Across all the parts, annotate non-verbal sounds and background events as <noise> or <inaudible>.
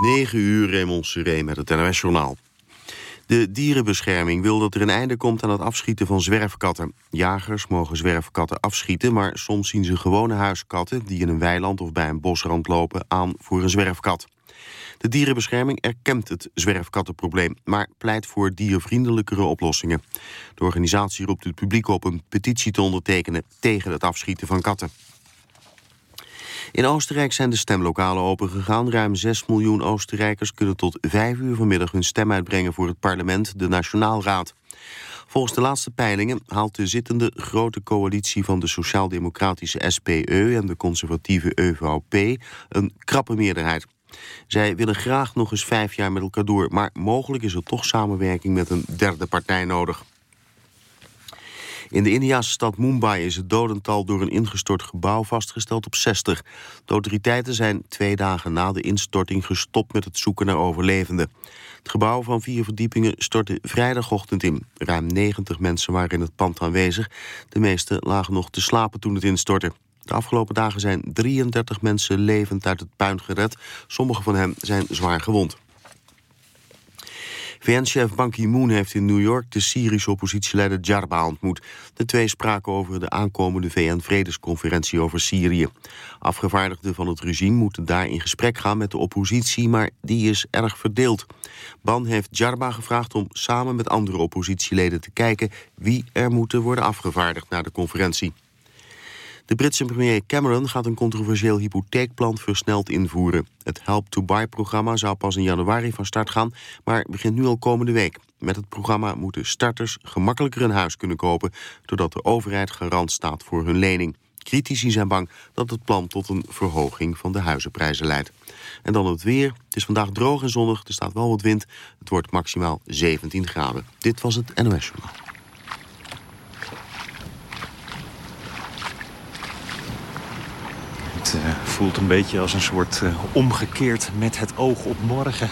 9 uur Raymond Seré met het NOS-journaal. De dierenbescherming wil dat er een einde komt aan het afschieten van zwerfkatten. Jagers mogen zwerfkatten afschieten, maar soms zien ze gewone huiskatten... die in een weiland of bij een bosrand lopen aan voor een zwerfkat. De dierenbescherming erkent het zwerfkattenprobleem... maar pleit voor diervriendelijkere oplossingen. De organisatie roept het publiek op een petitie te ondertekenen... tegen het afschieten van katten. In Oostenrijk zijn de stemlokalen opengegaan. Ruim 6 miljoen Oostenrijkers kunnen tot 5 uur vanmiddag hun stem uitbrengen voor het parlement, de Nationaalraad. Volgens de laatste peilingen haalt de zittende grote coalitie van de sociaal-democratische SPE en de conservatieve EVP een krappe meerderheid. Zij willen graag nog eens vijf jaar met elkaar door, maar mogelijk is er toch samenwerking met een derde partij nodig. In de Indiase stad Mumbai is het dodental door een ingestort gebouw vastgesteld op 60. De autoriteiten zijn twee dagen na de instorting gestopt met het zoeken naar overlevenden. Het gebouw van vier verdiepingen stortte vrijdagochtend in. Ruim 90 mensen waren in het pand aanwezig. De meeste lagen nog te slapen toen het instortte. De afgelopen dagen zijn 33 mensen levend uit het puin gered. Sommige van hen zijn zwaar gewond. VN-chef Ban Ki-moon heeft in New York de Syrische oppositieleider Jarba ontmoet. De twee spraken over de aankomende VN-vredesconferentie over Syrië. Afgevaardigden van het regime moeten daar in gesprek gaan met de oppositie, maar die is erg verdeeld. Ban heeft Jarba gevraagd om samen met andere oppositieleden te kijken wie er moeten worden afgevaardigd naar de conferentie. De Britse premier Cameron gaat een controversieel hypotheekplan versneld invoeren. Het Help to Buy-programma zou pas in januari van start gaan, maar begint nu al komende week. Met het programma moeten starters gemakkelijker een huis kunnen kopen... doordat de overheid garant staat voor hun lening. Critici zijn bang dat het plan tot een verhoging van de huizenprijzen leidt. En dan het weer. Het is vandaag droog en zonnig, er staat wel wat wind. Het wordt maximaal 17 graden. Dit was het NOS Journaal. Het uh, voelt een beetje als een soort uh, omgekeerd met het oog op morgen.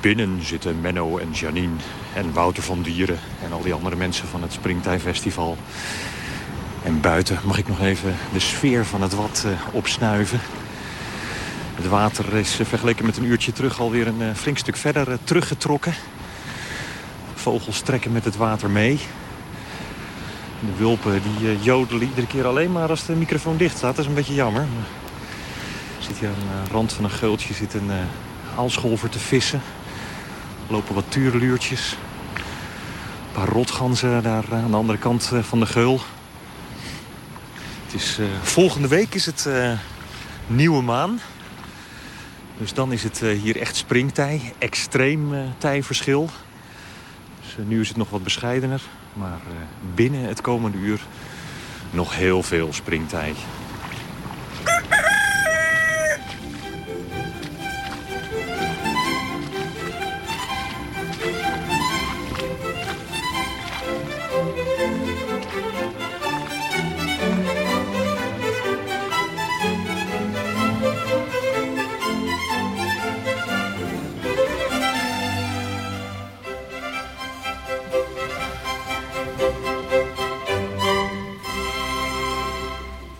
Binnen zitten Menno en Janine en Wouter van Dieren... en al die andere mensen van het Springtijfestival. En buiten mag ik nog even de sfeer van het wat uh, opsnuiven. Het water is vergeleken met een uurtje terug alweer een flink stuk verder teruggetrokken. Vogels trekken met het water mee... De wulpen die uh, jodelen iedere keer alleen maar als de microfoon dicht staat. Dat is een beetje jammer. Maar zit hier aan de rand van een geultje zit een uh, aalscholver te vissen. Er lopen wat tuurluurtjes. Een paar rotganzen daar uh, aan de andere kant van de geul. Het is, volgende week is het nieuwe maan. Dus dan is het hier echt springtij. Extreem tijverschil. Dus nu is het nog wat bescheidener. Maar binnen het komende uur nog heel veel springtijd.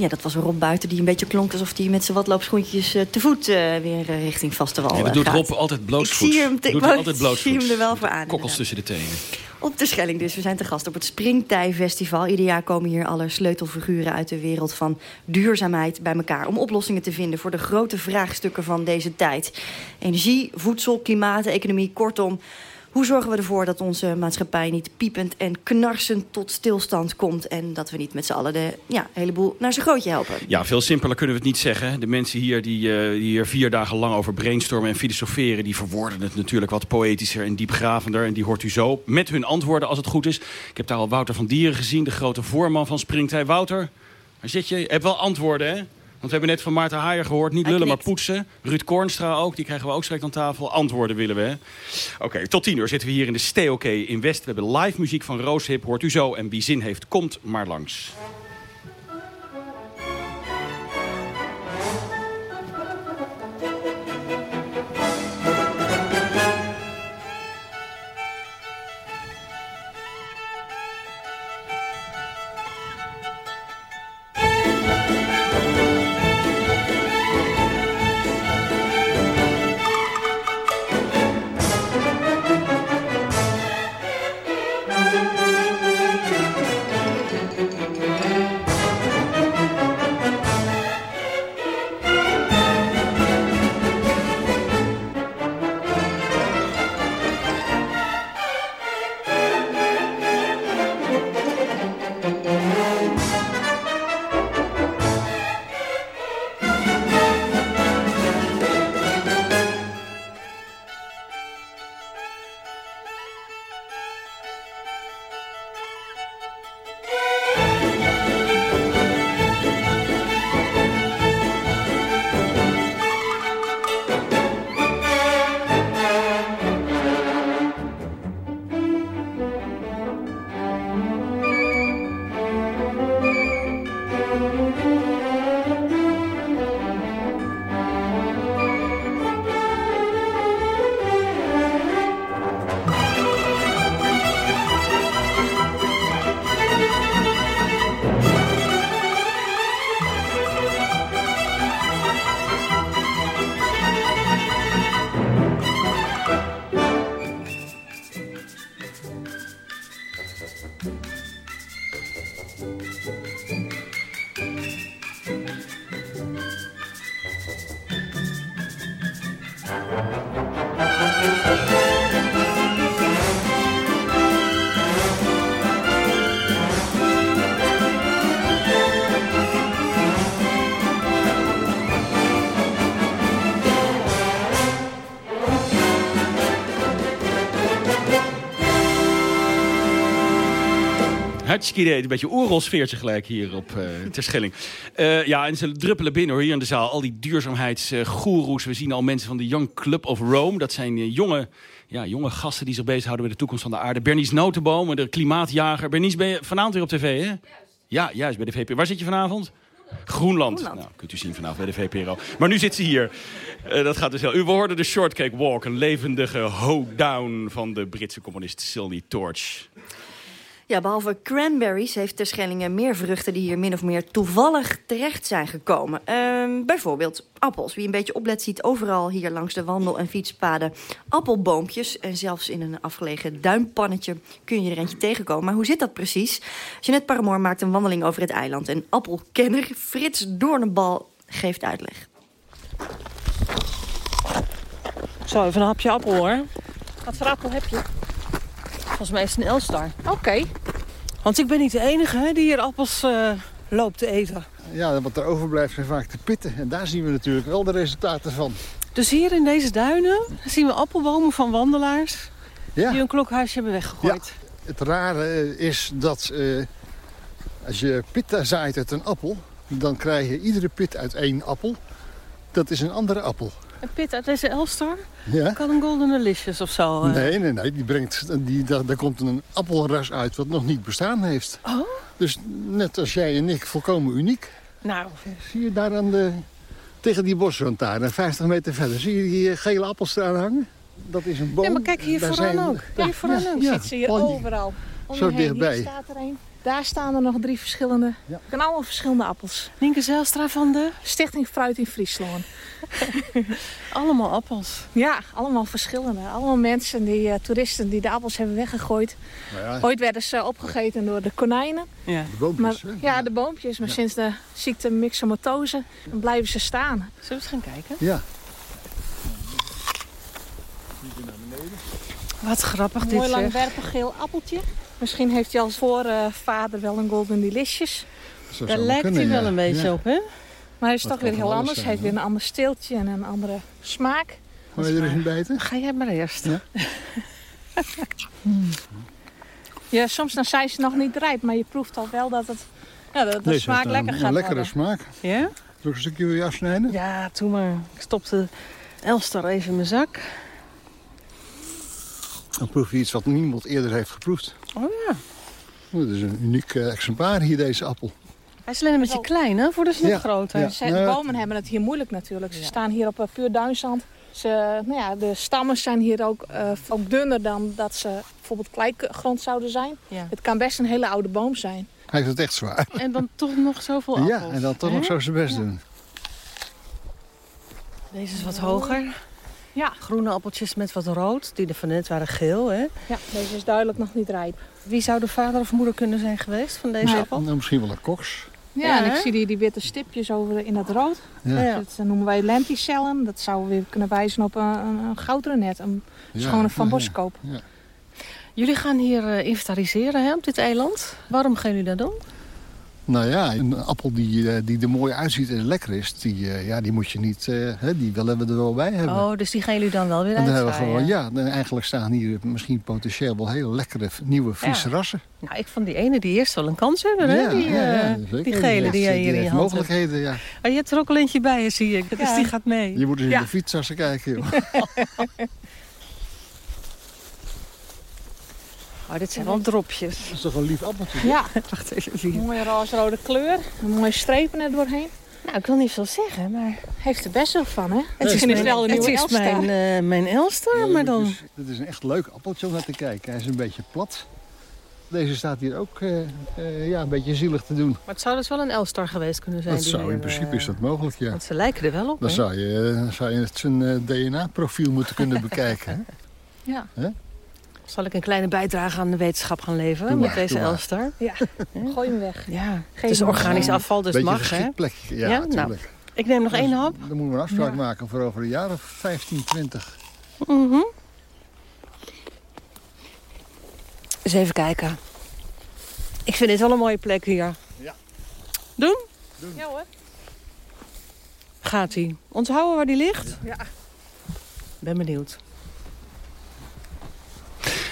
Ja, dat was Rob Buiten die een beetje klonk alsof hij met zijn watloopschoentjes uh, te voet uh, weer uh, richting vasteral ja, dat doet Rob altijd blootvoet. Ik zie hem, te, doet hij altijd zie hem er wel voor aan. Kokkels tussen de tenen. Op de Schelling dus. We zijn te gast op het Springtij-festival. Ieder jaar komen hier alle sleutelfiguren uit de wereld van duurzaamheid bij elkaar... om oplossingen te vinden voor de grote vraagstukken van deze tijd. Energie, voedsel, klimaat, economie, kortom... Hoe zorgen we ervoor dat onze maatschappij niet piepend en knarsend tot stilstand komt... en dat we niet met z'n allen de ja, heleboel naar zijn grootje helpen? Ja, veel simpeler kunnen we het niet zeggen. De mensen hier die, uh, die hier vier dagen lang over brainstormen en filosoferen... die verwoorden het natuurlijk wat poëtischer en diepgravender. En die hoort u zo met hun antwoorden als het goed is. Ik heb daar al Wouter van Dieren gezien, de grote voorman van Springtij. Wouter, waar zit je? Je hebt wel antwoorden, hè? Want we hebben net van Maarten Haaier gehoord. Niet lullen, maar poetsen. Ruud Kornstra ook. Die krijgen we ook straks aan tafel. Antwoorden willen we. Oké, okay, tot tien uur zitten we hier in de Stay in West. We hebben live muziek van Rooship. Hoort u zo. En wie zin heeft, komt maar langs. Hartstikke idee. Een beetje oerolsfeertje gelijk hier op uh, Terschelling. Uh, ja, en ze druppelen binnen hoor, hier in de zaal. Al die duurzaamheidsgoeroes. We zien al mensen van de Young Club of Rome. Dat zijn uh, jonge, ja, jonge gasten die zich bezighouden met de toekomst van de aarde. Bernice Notenboom, de klimaatjager. Bernice, ben je vanavond weer op tv, hè? Juist. Ja, juist, bij de VPRO. Waar zit je vanavond? Groenland. Groenland. Nou, kunt u zien vanavond bij de VPRO. Maar nu zit ze hier. Uh, dat gaat dus heel. U hoorde de Shortcake Walk, een levendige hoedown van de Britse communist Sylvie Torch. Ja, behalve cranberries heeft Terschellingen meer vruchten... die hier min of meer toevallig terecht zijn gekomen. Uh, bijvoorbeeld appels. Wie een beetje oplet ziet overal hier langs de wandel- en fietspaden... appelboompjes en zelfs in een afgelegen duimpannetje kun je er eentje tegenkomen. Maar hoe zit dat precies? Jeanette Paramoor maakt een wandeling over het eiland... en appelkenner Frits Doornenbal geeft uitleg. Zo, even een hapje appel hoor. Wat voor appel heb je? Volgens mij is het een Elstar. Oké. Okay. Want ik ben niet de enige hè, die hier appels uh, loopt te eten. Ja, wat er overblijft zijn vaak de pitten. En daar zien we natuurlijk wel de resultaten van. Dus hier in deze duinen zien we appelbomen van wandelaars... Ja. die hun klokhuisje hebben weggegooid. Ja. Het rare is dat uh, als je pitten zaait uit een appel... dan krijg je iedere pit uit één appel. Dat is een andere appel. Een pit uit deze Elstar? Ja. Kan een Golden Delicious of zo? Uh... Nee, nee, nee. Die brengt, die, daar, daar komt een appelras uit wat nog niet bestaan heeft. Oh? Dus net als jij en ik, volkomen uniek. Nou. Zie je daar aan de, tegen die bosrand daar, 50 meter verder, zie je die gele appels eraan hangen? Dat is een boom. Ja, maar kijk hier daar vooraan zijn, ook. Ja, hier vooraan ja, ook. Ja, Zit ze hier overal. Zo dichtbij. Hier staat er een. Daar staan er nog drie verschillende. Ja. Allemaal verschillende appels. Nienke Zijlstra van de? Stichting Fruit in Friesland. <laughs> allemaal appels? Ja, allemaal verschillende. Allemaal mensen, die, uh, toeristen die de appels hebben weggegooid. Ja. Ooit werden ze opgegeten door de konijnen. Ja. De boompjes, maar, Ja, de boompjes. Maar sinds de ziekte myxomatose blijven ze staan. Zullen we eens gaan kijken? Ja. Wat grappig dit mooi langwerpig geel appeltje. Misschien heeft hij als voorvader wel een Golden Delicious. Daar lijkt kunnen, hij wel een beetje ja. op, hè? Maar hij is toch weer heel anders. Hij heeft weer een ander steeltje en een andere smaak. Wil je er eens in bijten? Ga jij maar eerst. Ja, hmm. <laughs> ja soms dan zijn ze nog niet rijp, maar je proeft al wel dat het ja, dat de smaak lekker gaat Een lekkere worden. smaak. Ja? Zal ik een stukje wil je afsnijden? Ja, doe maar. Ik stop de Elstar even in mijn zak. Dan proef je iets wat niemand eerder heeft geproefd. Oh ja. Dat is een uniek uh, exemplaar hier, deze appel. Hij is alleen een beetje klein, hè? Voor de nog ja, groter. Ja. De bomen hebben het hier moeilijk natuurlijk. Ze ja. staan hier op uh, puur duinzand. Ze, nou ja, de stammen zijn hier ook, uh, ook dunner dan dat ze bijvoorbeeld kleigrond zouden zijn. Ja. Het kan best een hele oude boom zijn. Hij heeft het echt zwaar. En dan toch nog zoveel appels. Ja, en dan toch He? nog zo zijn best doen. Deze is wat hoger. Ja. Groene appeltjes met wat rood. Die er van net waren geel, hè? Ja, deze is duidelijk nog niet rijp. Wie zou de vader of moeder kunnen zijn geweest van deze nou, appel? Nou, misschien wel een koks. Ja, ja en ik zie die, die witte stipjes over in het rood. Ja. Ja. Dat noemen wij lenticellen. Dat zou weer kunnen wijzen op een, een, een goudrenet. Een schone van Boskoop. Jullie gaan hier uh, inventariseren hè, op dit eiland. Waarom gaan jullie dat doen? Nou ja, een appel die, die er mooi uitziet en lekker is, die, ja, die moet je niet, uh, die willen we er wel bij hebben. Oh, dus die gaan jullie dan wel weer en dan hebben we gewoon, Ja, en eigenlijk staan hier misschien potentieel wel hele lekkere nieuwe Friese ja. rassen. Nou, ik vond die ene die eerst wel een kans hebben, hè? Ja, die, ja, die gele die jij hier in je hand mogelijkheden, ja. Oh, je hebt er ook al eentje bij, zie ik. Dus die gaat mee. Je moet eens in de fiets als ze kijken, joh. <laughs> <laughs> Oh, dit zijn wel dropjes. Dat is toch een lief appeltje? Ja. Wacht even. Een mooie roze-rode kleur. Een mooie strepen er doorheen. Nou, ik wil niet veel zeggen, maar... Heeft er best wel van, hè? Het is, mijn, wel een nieuwe het is mijn, uh, mijn Elstar, ja, maar dan... Dit is, dit is een echt leuk appeltje om naar te kijken. Hij is een beetje plat. Deze staat hier ook uh, uh, ja, een beetje zielig te doen. Maar het zou dus wel een Elstar geweest kunnen zijn. Dat zou hier, in principe is dat mogelijk, ja. Want ze lijken er wel op, Dan hè? zou je, zou je zijn DNA-profiel moeten kunnen bekijken, hè? <laughs> Ja. Hè? Zal ik een kleine bijdrage aan de wetenschap gaan leveren met deze Elstar? Ja, gooi hem weg. Ja, het is organisch afval, dus Beetje mag, hè? plekje. Ja, ja? natuurlijk. Nou, Ik neem nog één hap. Dan moeten we een afspraak maken voor over een jaar of 15, 20. Mhm. Eens even kijken. Ik vind dit wel een mooie plek hier. Ja. Doen? Doen. Ja hoor. Gaat hij. Onthouden waar die ligt? Ja. Ben benieuwd.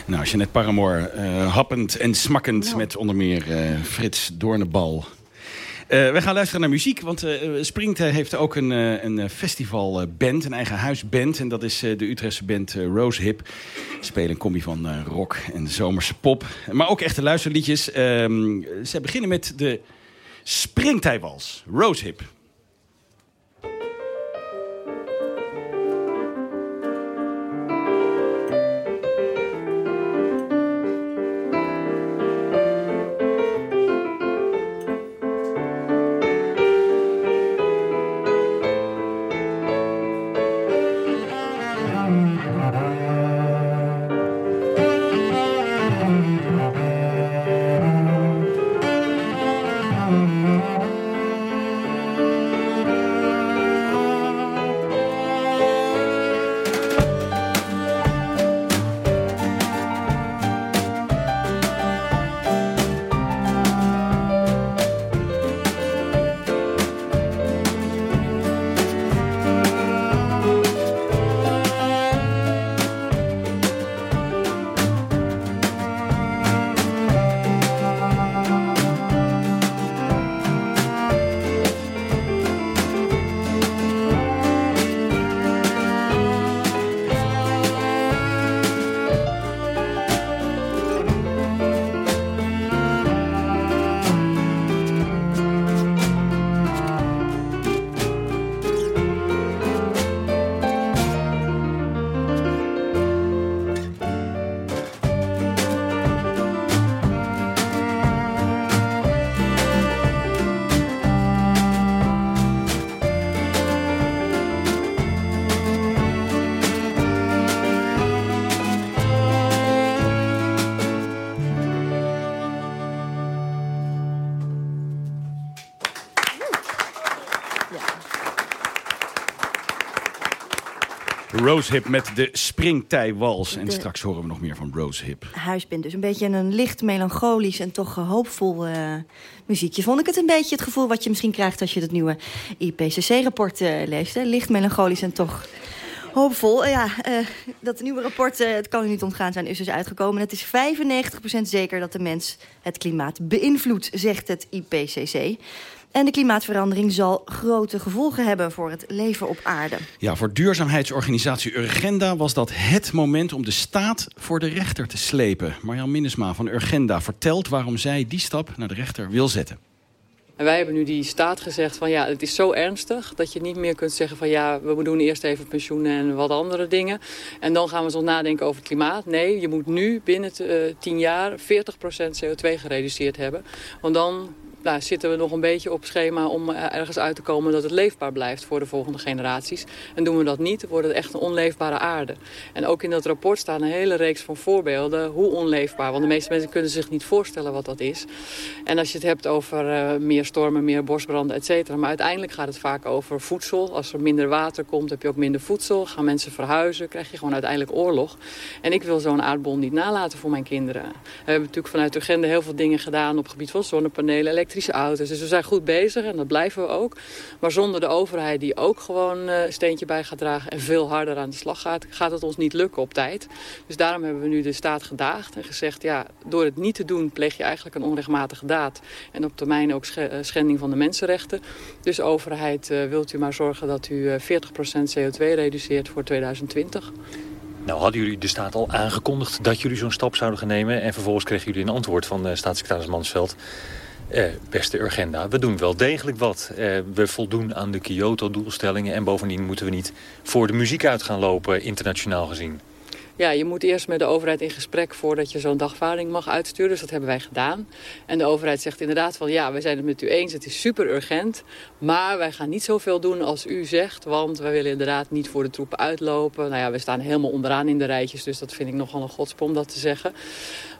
Nou, Jeanette Paramoor, uh, happend en smakkend Nou. met onder meer uh, Frits Doornebal. Uh, we gaan luisteren naar muziek, want Springtij heeft ook een, een festivalband, een eigen huisband. En dat is de Utrechtse band Rose Hip. Ze spelen een combi van rock en zomerse pop. Maar ook echte luisterliedjes. Ehm, ze beginnen met de Springtijwals, Rose Hip. Rosehip met de springtijwals. En straks horen we nog meer van Rosehip. Huisband dus. Een beetje een licht melancholisch en toch eh, hoopvol eh, muziekje. Vond ik het een beetje het gevoel wat je misschien krijgt als je het nieuwe IPCC-rapport eh, leest. Hè? Licht melancholisch en toch hoopvol. Ja, dat nieuwe rapport, het kan u niet ontgaan zijn, is dus uitgekomen. Het is 95% zeker dat de mens het klimaat beïnvloedt, zegt het IPCC. En de klimaatverandering zal grote gevolgen hebben voor het leven op aarde. Ja, voor duurzaamheidsorganisatie Urgenda was dat het moment om de staat voor de rechter te slepen. Marjan Minnesma van Urgenda vertelt waarom zij die stap naar de rechter wil zetten. En wij hebben nu die staat gezegd van ja, het is zo ernstig dat je niet meer kunt zeggen van ja, we doen eerst even pensioenen en wat andere dingen. En dan gaan we zo nadenken over het klimaat. Nee, je moet nu binnen eh, 10 jaar 40% CO2 gereduceerd hebben. Want dan nou, zitten we nog een beetje op schema om eh, ergens uit te komen dat het leefbaar blijft voor de volgende generaties. En doen we dat niet, wordt het echt een onleefbare aarde. En ook in dat rapport staan een hele reeks van voorbeelden hoe onleefbaar. Want de meeste mensen kunnen zich niet voorstellen wat dat is. En als je het hebt over eh, meer stormen, meer bosbranden, et cetera. Maar uiteindelijk gaat het vaak over voedsel. Als er minder water komt, heb je ook minder voedsel. Gaan mensen verhuizen, krijg je gewoon uiteindelijk oorlog. En ik wil zo'n aardbol niet nalaten voor mijn kinderen. We hebben natuurlijk vanuit de agenda heel veel dingen gedaan op het gebied van zonnepanelen, elektrische auto's. Dus we zijn goed bezig en dat blijven we ook. Maar zonder de overheid die ook gewoon eh, een steentje bij gaat dragen en veel harder aan de slag gaat, gaat het ons niet lukken op tijd. Dus daarom hebben we nu de staat gedaagd en gezegd, ja, door het niet te doen pleeg je eigenlijk een onrechtmatige daad. En op termijn ook eh, schending van de mensenrechten. Dus overheid, eh, wilt u maar zorgen dat u eh, 40% CO2 reduceert voor 2020. Nou hadden jullie de staat al aangekondigd dat jullie zo'n stap zouden gaan nemen. En vervolgens kregen jullie een antwoord van eh, staatssecretaris Mansveld. Eh, beste Urgenda, we doen wel degelijk wat. Eh, we voldoen aan de Kyoto-doelstellingen. En bovendien moeten we niet voor de muziek uit gaan lopen, internationaal gezien. Ja, je moet eerst met de overheid in gesprek voordat je zo'n dagvaarding mag uitsturen. Dus dat hebben wij gedaan. En de overheid zegt inderdaad van ja, wij zijn het met u eens. Het is super urgent. Maar wij gaan niet zoveel doen als u zegt. Want wij willen inderdaad niet voor de troepen uitlopen. Nou ja, we staan helemaal onderaan in de rijtjes. Dus dat vind ik nogal een godspe om dat te zeggen.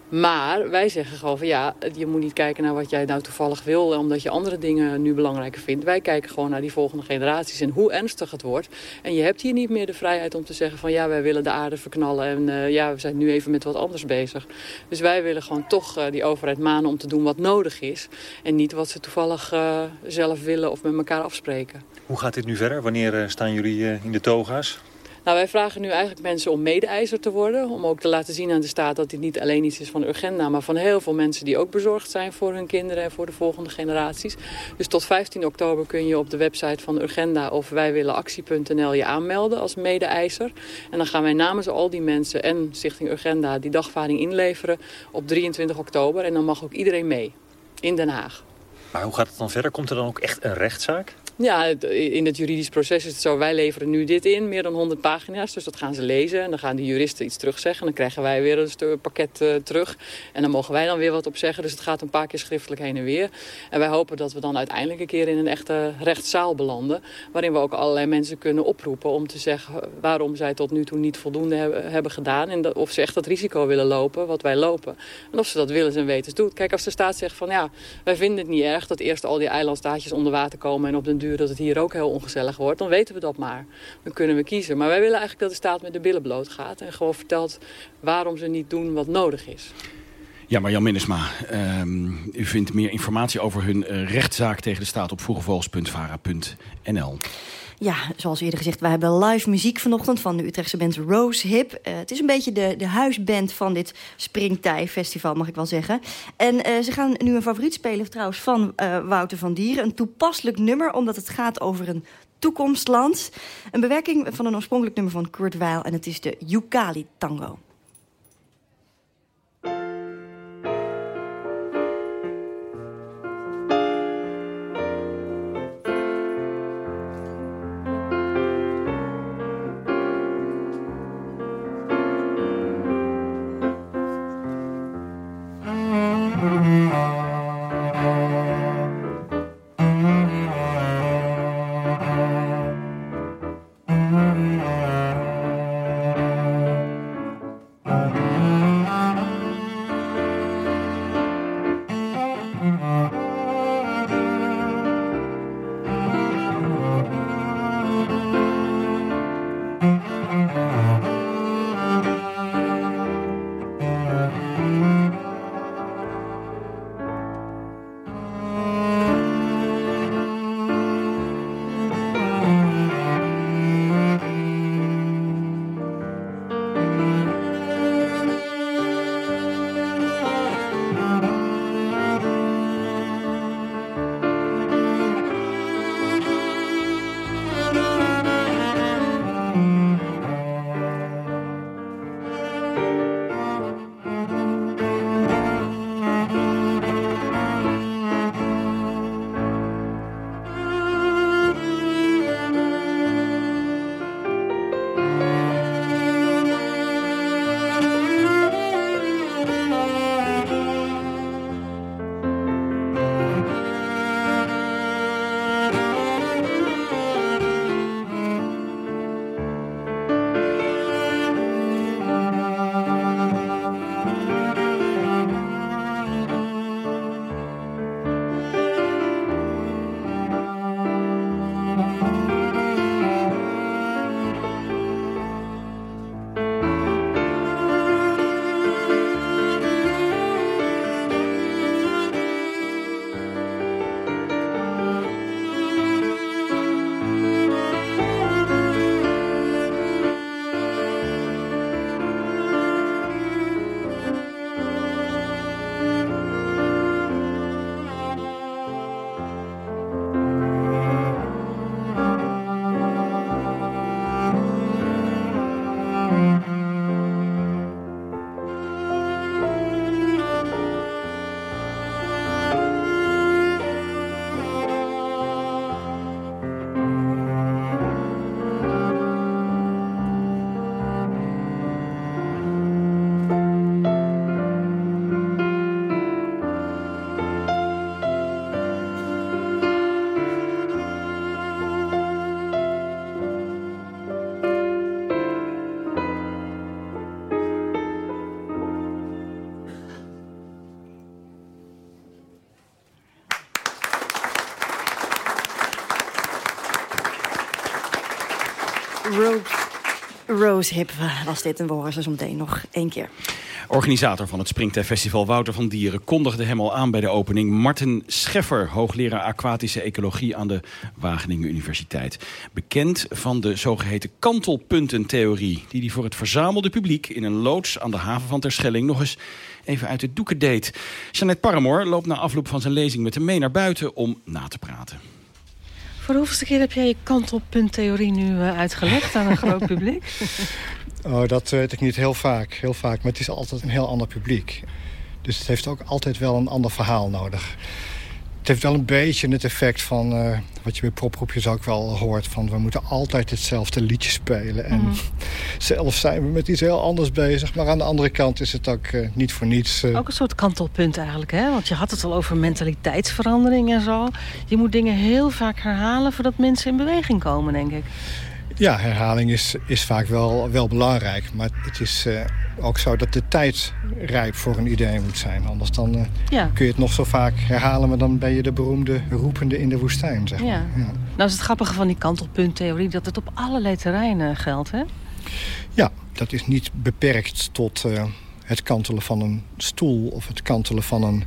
Maar wij zeggen gewoon van ja, je moet niet kijken naar wat jij nou toevallig wil... omdat je andere dingen nu belangrijker vindt. Wij kijken gewoon naar die volgende generaties en hoe ernstig het wordt. En je hebt hier niet meer de vrijheid om te zeggen van ja, wij willen de aarde verknallen... en uh, ja, we zijn nu even met wat anders bezig. Dus wij willen gewoon toch uh, die overheid manen om te doen wat nodig is... en niet wat ze toevallig uh, zelf willen of met elkaar afspreken. Hoe gaat dit nu verder? Wanneer staan jullie in de toga's? Nou, wij vragen nu eigenlijk mensen om mede-eiser te worden. Om ook te laten zien aan de staat dat dit niet alleen iets is van Urgenda... maar van heel veel mensen die ook bezorgd zijn voor hun kinderen en voor de volgende generaties. Dus tot 15 oktober kun je op de website van Urgenda of wijwillenactie.nl je aanmelden als mede-eiser. En dan gaan wij namens al die mensen en Stichting Urgenda die dagvaarding inleveren op 23 oktober. En dan mag ook iedereen mee in Den Haag. Maar hoe gaat het dan verder? Komt er dan ook echt een rechtszaak? Ja, in het juridisch proces is het zo, wij leveren nu dit in, meer dan 100 pagina's. Dus dat gaan ze lezen en dan gaan de juristen iets terugzeggen. En dan krijgen wij weer een pakket uh, terug. En dan mogen wij dan weer wat op zeggen. Dus het gaat een paar keer schriftelijk heen en weer. En wij hopen dat we dan uiteindelijk een keer in een echte rechtszaal belanden. Waarin we ook allerlei mensen kunnen oproepen om te zeggen waarom zij tot nu toe niet voldoende hebben, gedaan. En of ze echt dat risico willen lopen, wat wij lopen. En of ze dat willen en weten doen. Kijk, als de staat zegt van ja, wij vinden het niet erg dat eerst al die eilandstaatjes onder water komen en op den dat het hier ook heel ongezellig wordt, dan weten we dat maar. Dan kunnen we kiezen. Maar wij willen eigenlijk dat de staat met de billen bloot gaat en gewoon vertelt waarom ze niet doen wat nodig is. Ja, maar Jan Minnesma, um, u vindt meer informatie over hun uh, rechtszaak tegen de staat op vroegevogels.vara.nl. Ja, zoals eerder gezegd, wij hebben live muziek vanochtend van de Utrechtse band Rose Hip. Uh, het is een beetje de, de huisband van dit Springtij Festival, mag ik wel zeggen. En uh, ze gaan nu een favoriet spelen trouwens van uh, Wouter van Dieren. Een toepasselijk nummer, omdat het gaat over een toekomstland. Een bewerking van een oorspronkelijk nummer van Kurt Weill en het is de Yukali Tango. Rosehip was dit en we horen ze zo meteen nog één keer. Organisator van het Springtijfestival Wouter van Dieren kondigde hem al aan bij de opening. Martin Scheffer, hoogleraar aquatische ecologie aan de Wageningen Universiteit. Bekend van de zogeheten kantelpuntentheorie... die hij voor het verzamelde publiek in een loods aan de haven van Terschelling... nog eens even uit de doeken deed. Jeannette Paramoor loopt na afloop van zijn lezing met hem mee naar buiten om na te praten. Voor de hoeveelste keer heb jij je kantelpunttheorie nu eh, uitgelegd aan een groot publiek? <laughs> Oh, dat weet ik niet heel vaak, heel vaak. Maar het is altijd een heel ander publiek. Dus het heeft ook altijd wel een ander verhaal nodig. Het heeft wel een beetje het effect van uh, wat je bij popgroepjes ook wel hoort. Van we moeten altijd hetzelfde liedje spelen. En mm. <laughs> zelf zijn we met iets heel anders bezig. Maar aan de andere kant is het ook uh, niet voor niets. Uh... Ook een soort kantelpunt eigenlijk. Hè? Want je had het al over mentaliteitsverandering en zo. Je moet dingen heel vaak herhalen voordat mensen in beweging komen, denk ik. Ja, herhaling is, is vaak wel, wel belangrijk. Maar het is ook zo dat de tijd rijp voor een idee moet zijn. Anders dan uh, ja. kun je het nog zo vaak herhalen... maar dan ben je de beroemde roepende in de woestijn, zeg maar. Ja. ja. Nou is het grappige van die kantelpunttheorie... dat het op allerlei terreinen geldt, hè? Ja, dat is niet beperkt tot uh, het kantelen van een stoel... of het kantelen van een,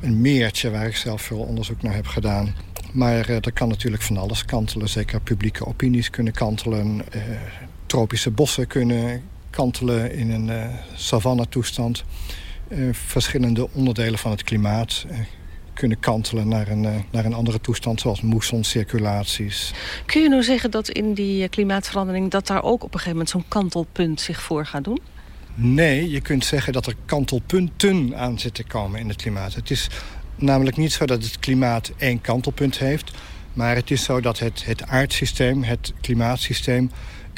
een meertje... waar ik zelf veel onderzoek naar heb gedaan... Maar uh, er kan natuurlijk van alles kantelen. Zeker publieke opinies kunnen kantelen. Tropische bossen kunnen kantelen in een uh, savannatoestand. verschillende onderdelen van het klimaat kunnen kantelen naar een, naar een andere toestand... zoals moessonscirculaties. Kun je nou zeggen dat in die klimaatverandering... dat daar ook op een gegeven moment zo'n kantelpunt zich voor gaat doen? Nee, je kunt zeggen dat er kantelpunten aan zitten komen in het klimaat. Het is namelijk niet zo dat het klimaat één kantelpunt heeft... maar het is zo dat het, het aardsysteem, het klimaatsysteem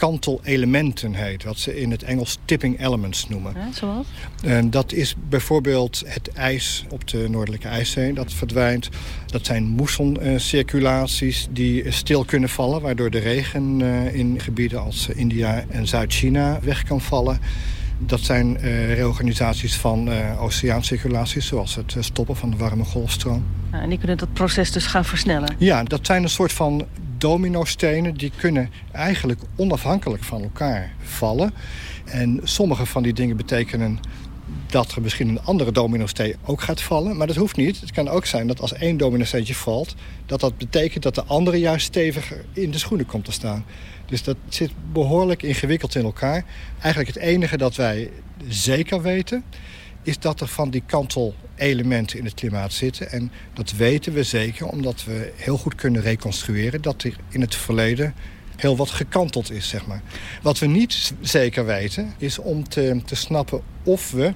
kantelelementen heet. Wat ze in het Engels tipping elements noemen. Ja, zoals? En dat is bijvoorbeeld het ijs op de Noordelijke IJszee. Dat verdwijnt. Dat zijn moessoncirculaties die stil kunnen vallen... waardoor de regen eh, in gebieden als India en Zuid-China weg kan vallen... Dat zijn uh, reorganisaties van uh, oceaancirculaties... zoals het eh, stoppen van de warme golfstroom. en die kunnen dat proces dus gaan versnellen? Ja, dat zijn een soort van dominostenen... die kunnen eigenlijk onafhankelijk van elkaar vallen. En sommige van die dingen betekenen dat er misschien een andere dominosteen ook gaat vallen. Maar dat hoeft niet. Het kan ook zijn dat als één dominosteentje valt... dat dat betekent dat de andere juist steviger in de schoenen komt te staan. Dus dat zit behoorlijk ingewikkeld in elkaar. Eigenlijk het enige dat wij zeker weten... is dat er van die kantelelementen in het klimaat zitten. En dat weten we zeker omdat we heel goed kunnen reconstrueren... dat er in het verleden heel wat gekanteld is, zeg maar. Wat we niet zeker weten, is om te, te snappen of we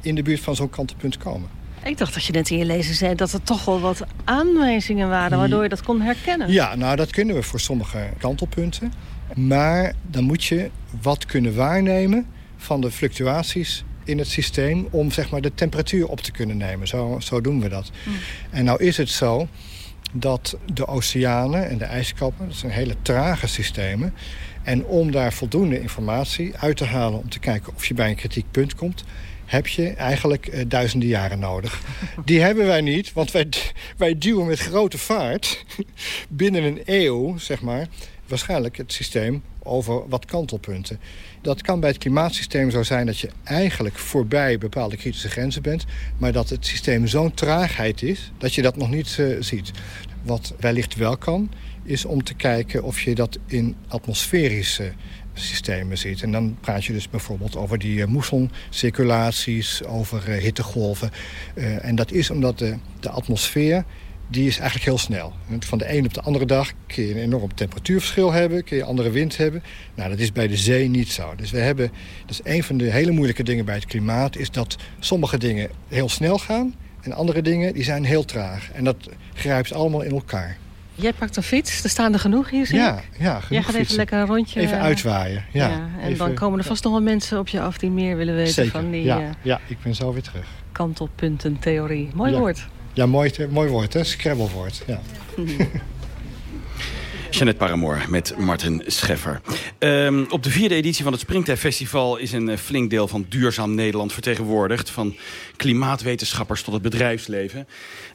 in de buurt van zo'n kantelpunt komen. Ik dacht dat je net in je lezen zei dat er toch wel wat aanwijzingen waren... waardoor je dat kon herkennen. Ja, nou dat kunnen we voor sommige kantelpunten. Maar dan moet je wat kunnen waarnemen van de fluctuaties in het systeem... om zeg maar, de temperatuur op te kunnen nemen. Zo, zo doen we dat. Mm. En nou is het zo dat de oceanen en de ijskappen... dat zijn hele trage systemen... En om daar voldoende informatie uit te halen... om te kijken of je bij een kritiek punt komt heb je eigenlijk uh, duizenden jaren nodig. <laughs> Die hebben wij niet, want wij, wij duwen met grote vaart... <laughs> binnen een eeuw, zeg maar, waarschijnlijk het systeem over wat kantelpunten. Dat kan bij het klimaatsysteem zo zijn dat je eigenlijk voorbij bepaalde kritische grenzen bent... maar dat het systeem zo'n traagheid is dat je dat nog niet uh, ziet. Wat wellicht wel kan, is om te kijken of je dat in atmosferische systemen ziet. En dan praat je dus bijvoorbeeld over die uh, moessoncirculaties, over hittegolven. En dat is omdat de, de atmosfeer die is eigenlijk heel snel. Van de een op de andere dag kun je een enorm temperatuurverschil hebben... kun je andere wind hebben. Nou, dat is bij de zee niet zo. Dus we hebben, dus een van de hele moeilijke dingen bij het klimaat... is dat sommige dingen heel snel gaan... en andere dingen die zijn heel traag. En dat grijpt allemaal in elkaar. Jij pakt een fiets, er staan er genoeg hier, zie Ja, ja Jij gaat even lekker een rondje... Even uitwaaien, ja. ja en dan komen er vast nog wel mensen op je af die meer willen weten Zeker, van die... Ja, uh, ja, ik ben zo weer terug. Kantelpuntentheorie. Mooi woord. Ja, mooi, mooi woord, hè? Scrabblewoord, ja. Jeannette Paramoor met Martin Scheffer. Um, op de vierde editie van het Springtij Festival... is een uh, flink deel van Duurzaam Nederland vertegenwoordigd. Van klimaatwetenschappers tot het bedrijfsleven.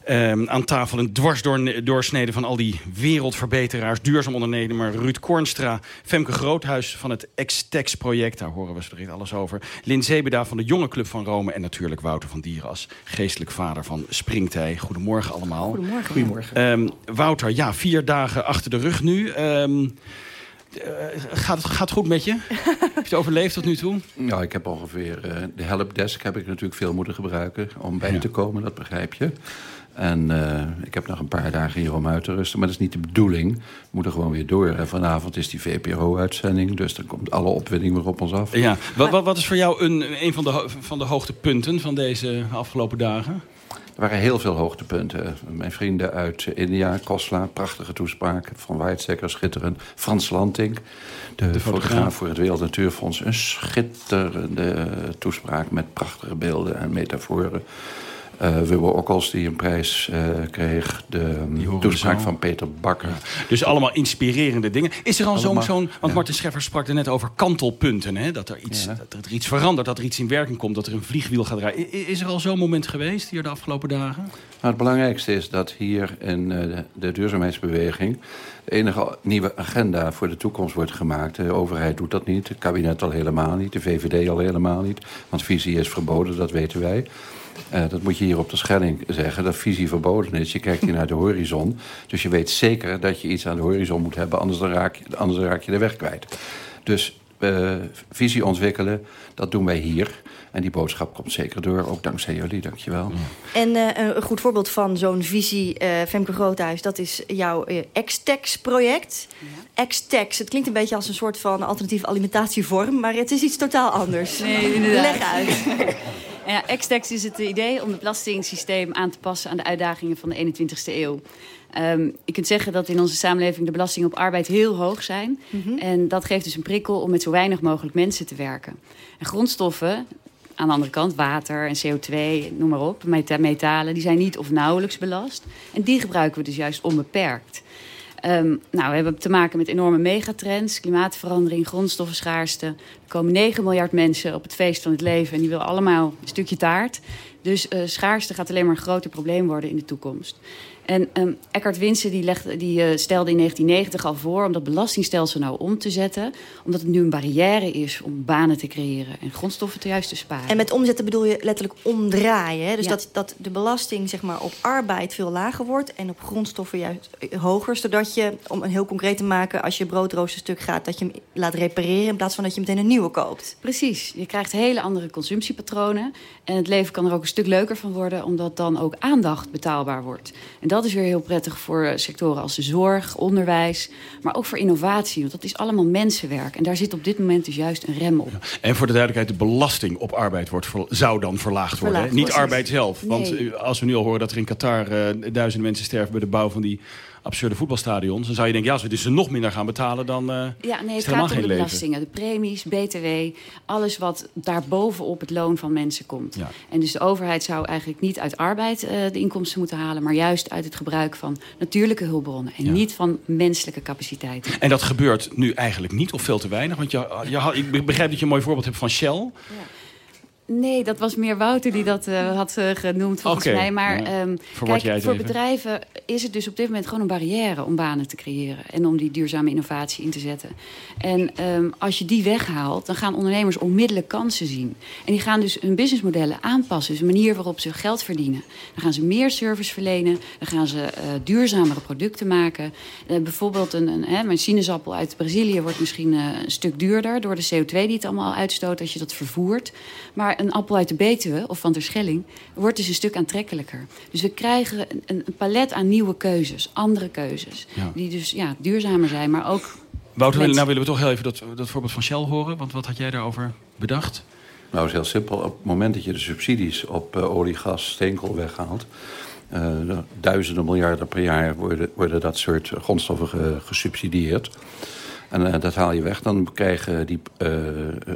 Um, aan tafel een dwarsdoorsnede van al die wereldverbeteraars. Duurzaam ondernemer Ruud Kornstra. Femke Groothuis van het Extex-project. Daar horen we zo direct alles over. Lin Zebeda van de Jonge Club van Rome. En natuurlijk Wouter van Dieren als geestelijk vader van Springtij. Goedemorgen allemaal. Goedemorgen. Goedemorgen. Um, Wouter, ja, vier dagen achter de rug nu. Um, uh, gaat, het, gaat het goed met je? <laughs> heb je het overleefd tot nu toe? Nou, ik heb ongeveer... Uh, de helpdesk heb ik natuurlijk veel moeten gebruiken om bij ja. te komen, dat begrijp je. En uh, ik heb nog een paar dagen hier om uit te rusten. Maar dat is niet de bedoeling. We moeten gewoon weer door. En vanavond is die VPRO-uitzending. Dus dan komt alle opwinding weer op ons af. Ja. Wat, wat, wat is voor jou een, een van, de, van de hoogtepunten van deze afgelopen dagen? Er waren heel veel hoogtepunten. Mijn vrienden uit India, Kosla, prachtige toespraak. Van Weizsäcker, schitterend. Frans Lanting, de, de fotograaf. fotograaf voor het Wereld Natuurfonds. Een schitterende toespraak met prachtige beelden en metaforen. Uh, Wilbur Okkels, die een prijs uh, kreeg. De toespraak van Peter Bakker. Ja. Dus allemaal inspirerende dingen. Is er al zo'n... Zo want ja. Martin Scheffer sprak er net over kantelpunten. Hè? Dat, er iets, ja. dat er iets verandert, dat er iets in werking komt. Dat er een vliegwiel gaat draaien. Is er al zo'n moment geweest hier de afgelopen dagen? Nou, het belangrijkste is dat hier in uh, de, de duurzaamheidsbeweging... de enige nieuwe agenda voor de toekomst wordt gemaakt. De overheid doet dat niet, het kabinet al helemaal niet... de VVD al helemaal niet, want visie is verboden, dat weten wij... Uh, dat moet je hier op de Schelling zeggen, dat visie verboden is. Je kijkt hier naar de horizon. Dus je weet zeker dat je iets aan de horizon moet hebben... anders dan raak je, anders dan raak je de weg kwijt. Dus uh, visie ontwikkelen, dat doen wij hier. En die boodschap komt zeker door, ook dankzij jullie, dankjewel. En uh, een goed voorbeeld van zo'n visie, uh, Femke Groothuis... dat is jouw uh, X-Tex-project. Ja. X-Tex, het klinkt een beetje als een soort van alternatief alimentatievorm... maar het is iets totaal anders. Nee, inderdaad. Leg uit. <laughs> Ja, X-Tex is het idee om het belastingssysteem aan te passen aan de uitdagingen van de 21ste eeuw. Um, je kunt zeggen dat in onze samenleving de belastingen op arbeid heel hoog zijn. Mm -hmm. En dat geeft dus een prikkel om met zo weinig mogelijk mensen te werken. En grondstoffen, aan de andere kant water en CO2, noem maar op, metalen, die zijn niet of nauwelijks belast. En die gebruiken we dus juist onbeperkt. Um, nou, we hebben te maken met enorme megatrends. Klimaatverandering, grondstoffenschaarste. Er komen 9 miljard mensen op het feest van het leven... en die willen allemaal een stukje taart. Dus uh, schaarste gaat alleen maar een groter probleem worden in de toekomst. En um, Eckhart Winsen die legde, die, uh, stelde in 1990 al voor om dat belastingstelsel nou om te zetten. Omdat het nu een barrière is om banen te creëren en grondstoffen te juist te sparen. En met omzetten bedoel je letterlijk omdraaien. Hè? Dus ja. dat, dat de belasting zeg maar, op arbeid veel lager wordt en op grondstoffen juist hoger. Zodat je, om een heel concreet te maken, als je broodrooster stuk gaat, dat je hem laat repareren in plaats van dat je meteen een nieuwe koopt. Precies. Je krijgt hele andere consumptiepatronen. En het leven kan er ook een stuk leuker van worden, omdat dan ook aandacht betaalbaar wordt. En dat is weer heel prettig voor sectoren als de zorg, onderwijs, maar ook voor innovatie. Want dat is allemaal mensenwerk. En daar zit op dit moment dus juist een rem op. Ja. En voor de duidelijkheid, de belasting op arbeid wordt, zou dan verlaagd worden. Verlaagd, Niet arbeid zelf. Want nee. als we nu al horen dat er in Qatar uh, duizenden mensen sterven bij de bouw van die absurde voetbalstadions. Dan zou je denken, ja, als we dus nog minder gaan betalen, dan uh, Ja, nee, het gaat om de leven. belastingen. De premies, BTW, alles wat daarbovenop het loon van mensen komt. Ja. En dus de overheid zou eigenlijk niet uit arbeid uh, de inkomsten moeten halen... maar juist uit het gebruik van natuurlijke hulpbronnen... en ja. niet van menselijke capaciteiten. En dat gebeurt nu eigenlijk niet of veel te weinig? Want je, je, ik begrijp dat je een mooi voorbeeld hebt van Shell... Ja. Nee, dat was meer Wouter die dat uh, had uh, genoemd volgens okay. mij. Maar ja. um, kijk, voor even. bedrijven is het dus op dit moment gewoon een barrière om banen te creëren. En om die duurzame innovatie in te zetten. En um, als je die weghaalt, dan gaan ondernemers onmiddellijk kansen zien. En die gaan dus hun businessmodellen aanpassen. Dus de manier waarop ze geld verdienen. Dan gaan ze meer service verlenen. Dan gaan ze uh, duurzamere producten maken. Bijvoorbeeld een, een, hè, mijn sinaasappel uit Brazilië wordt misschien een stuk duurder... door de CO2 die het allemaal uitstoot als je dat vervoert. Maar een appel uit de Betuwe of van der Schelling wordt dus een stuk aantrekkelijker. Dus we krijgen een, een palet aan nieuwe keuzes, andere keuzes. Ja. Die dus ja, duurzamer zijn, maar ook... Wouter, nou willen we toch heel even dat, dat voorbeeld van Shell horen. Want wat had jij daarover bedacht? Nou, het is heel simpel. Op het moment dat je de subsidies op uh, olie, gas, steenkool weghaalt... Uh, duizenden miljarden per jaar worden, worden dat soort grondstoffen ge, gesubsidieerd... En uh, dat haal je weg. Dan krijgen die uh,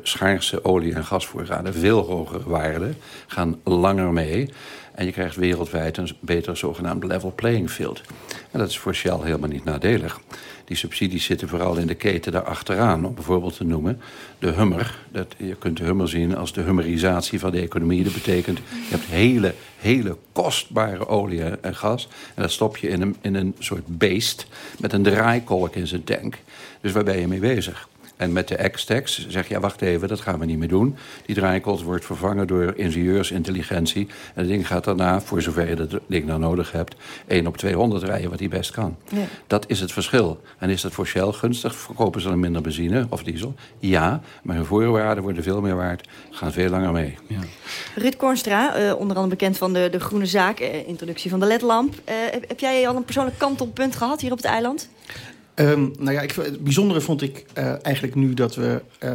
schaarse olie- en gasvoorraden veel hogere waarden. Gaan langer mee. En je krijgt wereldwijd een beter zogenaamd level playing field. En dat is voor Shell helemaal niet nadelig. Die subsidies zitten vooral in de keten daarachteraan. Om bijvoorbeeld te noemen de hummer. Dat, je kunt de hummer zien als de hummerisatie van de economie. Dat betekent, je hebt hele, hele kostbare olie en gas. En dat stop je in een, in een soort beest met een draaikolk in zijn tank. Dus waar ben je mee bezig? En met de X-Tax zeg je, ja, wacht even, dat gaan we niet meer doen. Die draaikot wordt vervangen door ingenieursintelligentie. En het ding gaat daarna, voor zover je dat ding dan nodig hebt... 1 op 200 rijden, wat hij best kan. Ja. Dat is het verschil. En is dat voor Shell gunstig? Verkopen ze dan minder benzine of diesel? Ja, maar hun voorwaarden worden veel meer waard. Gaan veel langer mee. Ja. Ruud Kornstra, uh, onder andere bekend van de, de Groene Zaak... Uh, introductie van de ledlamp. Heb, heb jij al een persoonlijk kantelpunt gehad hier op het eiland? Um, nou ja, ik, het bijzondere vond ik uh, eigenlijk nu dat we uh,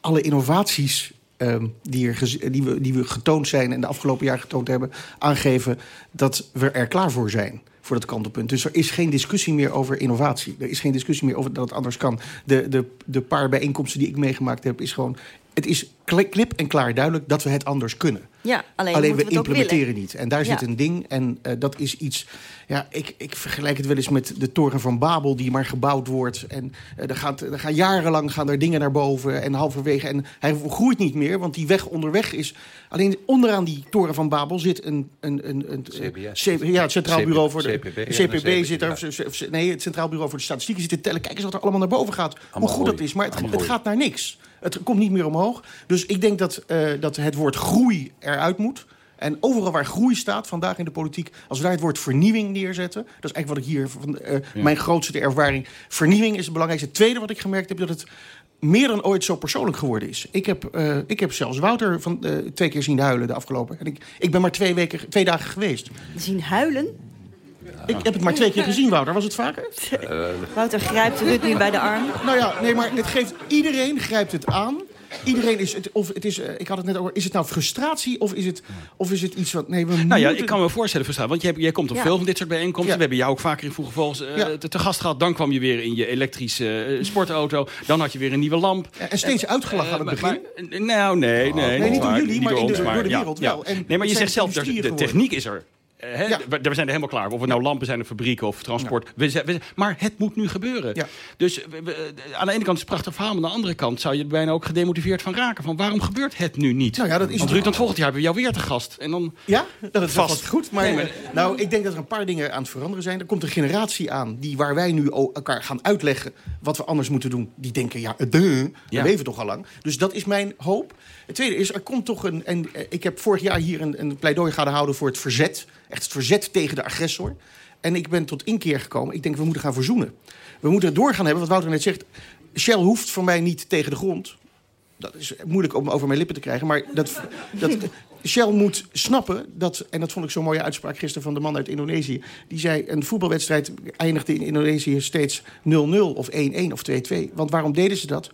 alle innovaties um, die, er die, we, die we getoond zijn en de afgelopen jaar getoond hebben, aangeven dat we er klaar voor zijn voor dat kantelpunt. Dus er is geen discussie meer over innovatie. Er is geen discussie meer over dat het anders kan. De, de, de paar bijeenkomsten die ik meegemaakt heb, is gewoon het is klip en klaar duidelijk dat we het anders kunnen. Ja, alleen, alleen we, we implementeren niet. En daar ja. zit een ding. En uh, dat is iets. Ja, ik, ik vergelijk het wel eens met de toren van Babel die maar gebouwd wordt. En uh, er, gaat, er gaan jarenlang gaan er dingen naar boven. En halverwege. En hij groeit niet meer, want die weg onderweg is. Alleen onderaan die toren van Babel zit een. een, een, een CBS. C, ja, het Centraal Bureau voor de. CPB, CPB ja, zit er. Nee, het Centraal Bureau voor de Statistieken zit te tellen. Kijk eens wat er allemaal naar boven gaat. Allemaal hoe goed dat is. Maar het, het gaat naar niks. Het komt niet meer omhoog. Dus ik denk dat, uh, dat het woord groei eruit moet. En overal waar groei staat vandaag in de politiek, als we daar het woord vernieuwing neerzetten, dat is eigenlijk wat ik hier van uh, ja. mijn grootste ervaring. Vernieuwing is het belangrijkste. Het tweede wat ik gemerkt heb, dat het meer dan ooit zo persoonlijk geworden is. Ik heb, uh, ik heb zelfs Wouter van, uh, twee keer zien huilen de afgelopen. En ik, ik ben maar twee, weken, twee dagen geweest. Zien huilen? Ik heb het maar twee keer gezien, Wouter. Was het vaker? Uh, <laughs> Wouter grijpt Ruud nu bij de arm. Nou ja, nee, maar het geeft iedereen grijpt het aan. Iedereen is het, of het is, uh, ik had het net over, is het nou frustratie of is het, of is het iets wat, nee, we Nou moeten... ja, ik kan me voorstellen frustratie, want jij, jij komt op Ja. veel van dit soort bijeenkomsten. Ja. We hebben jou ook vaker in Vroege Vogels uh, Ja. te, te gast gehad. Dan kwam je weer in je elektrische uh, sportauto. Dan had je weer een nieuwe lamp. En steeds uitgelachen aan het Eh, begin. maar- nou, nee, nee. nee, niet door jullie, maar door in de- door wereld wel. En Nee, maar je zegt zelf, de, de techniek is er. Eh, Hè? Ja. We, zijn er helemaal klaar. Of het nou lampen zijn of fabrieken of transport. We zijn, we zijn- maar het moet nu gebeuren. Ja. Dus we- we- aan de ene kant is het een prachtig verhaal. Maar aan de andere kant zou je er bijna ook gedemotiveerd van raken. Van waarom gebeurt het nu niet? Nou ja, dat is Want Ruud, dan volgend jaar hebben we jou weer te gast. En dan... Ja, dat is Vast. goed. Maar, Nee, maar- eh, nou, ik denk dat er een paar dingen aan het veranderen zijn. Er komt een generatie aan die waar wij nu elkaar gaan uitleggen wat we anders moeten doen. Die denken, ja, uh, duh, we leven toch al lang. Dus dat is mijn hoop. Het tweede is, er komt toch een... En, eh, ik heb vorig jaar hier een, een pleidooi gaan houden voor het verzet. Echt het verzet tegen de agressor. En ik ben tot inkeer gekomen. Ik denk, we moeten gaan verzoenen. We moeten doorgaan hebben, wat Wouter net zegt. Shell hoeft voor mij niet tegen de grond. Dat is moeilijk om over mijn lippen te krijgen. Maar dat, dat, <laughs> Shell moet snappen dat... en dat vond ik zo'n mooie uitspraak gisteren van de man uit Indonesië. Die zei, een voetbalwedstrijd eindigde in Indonesië steeds 0-0 of 1-1 of 2-2. Want waarom deden ze dat?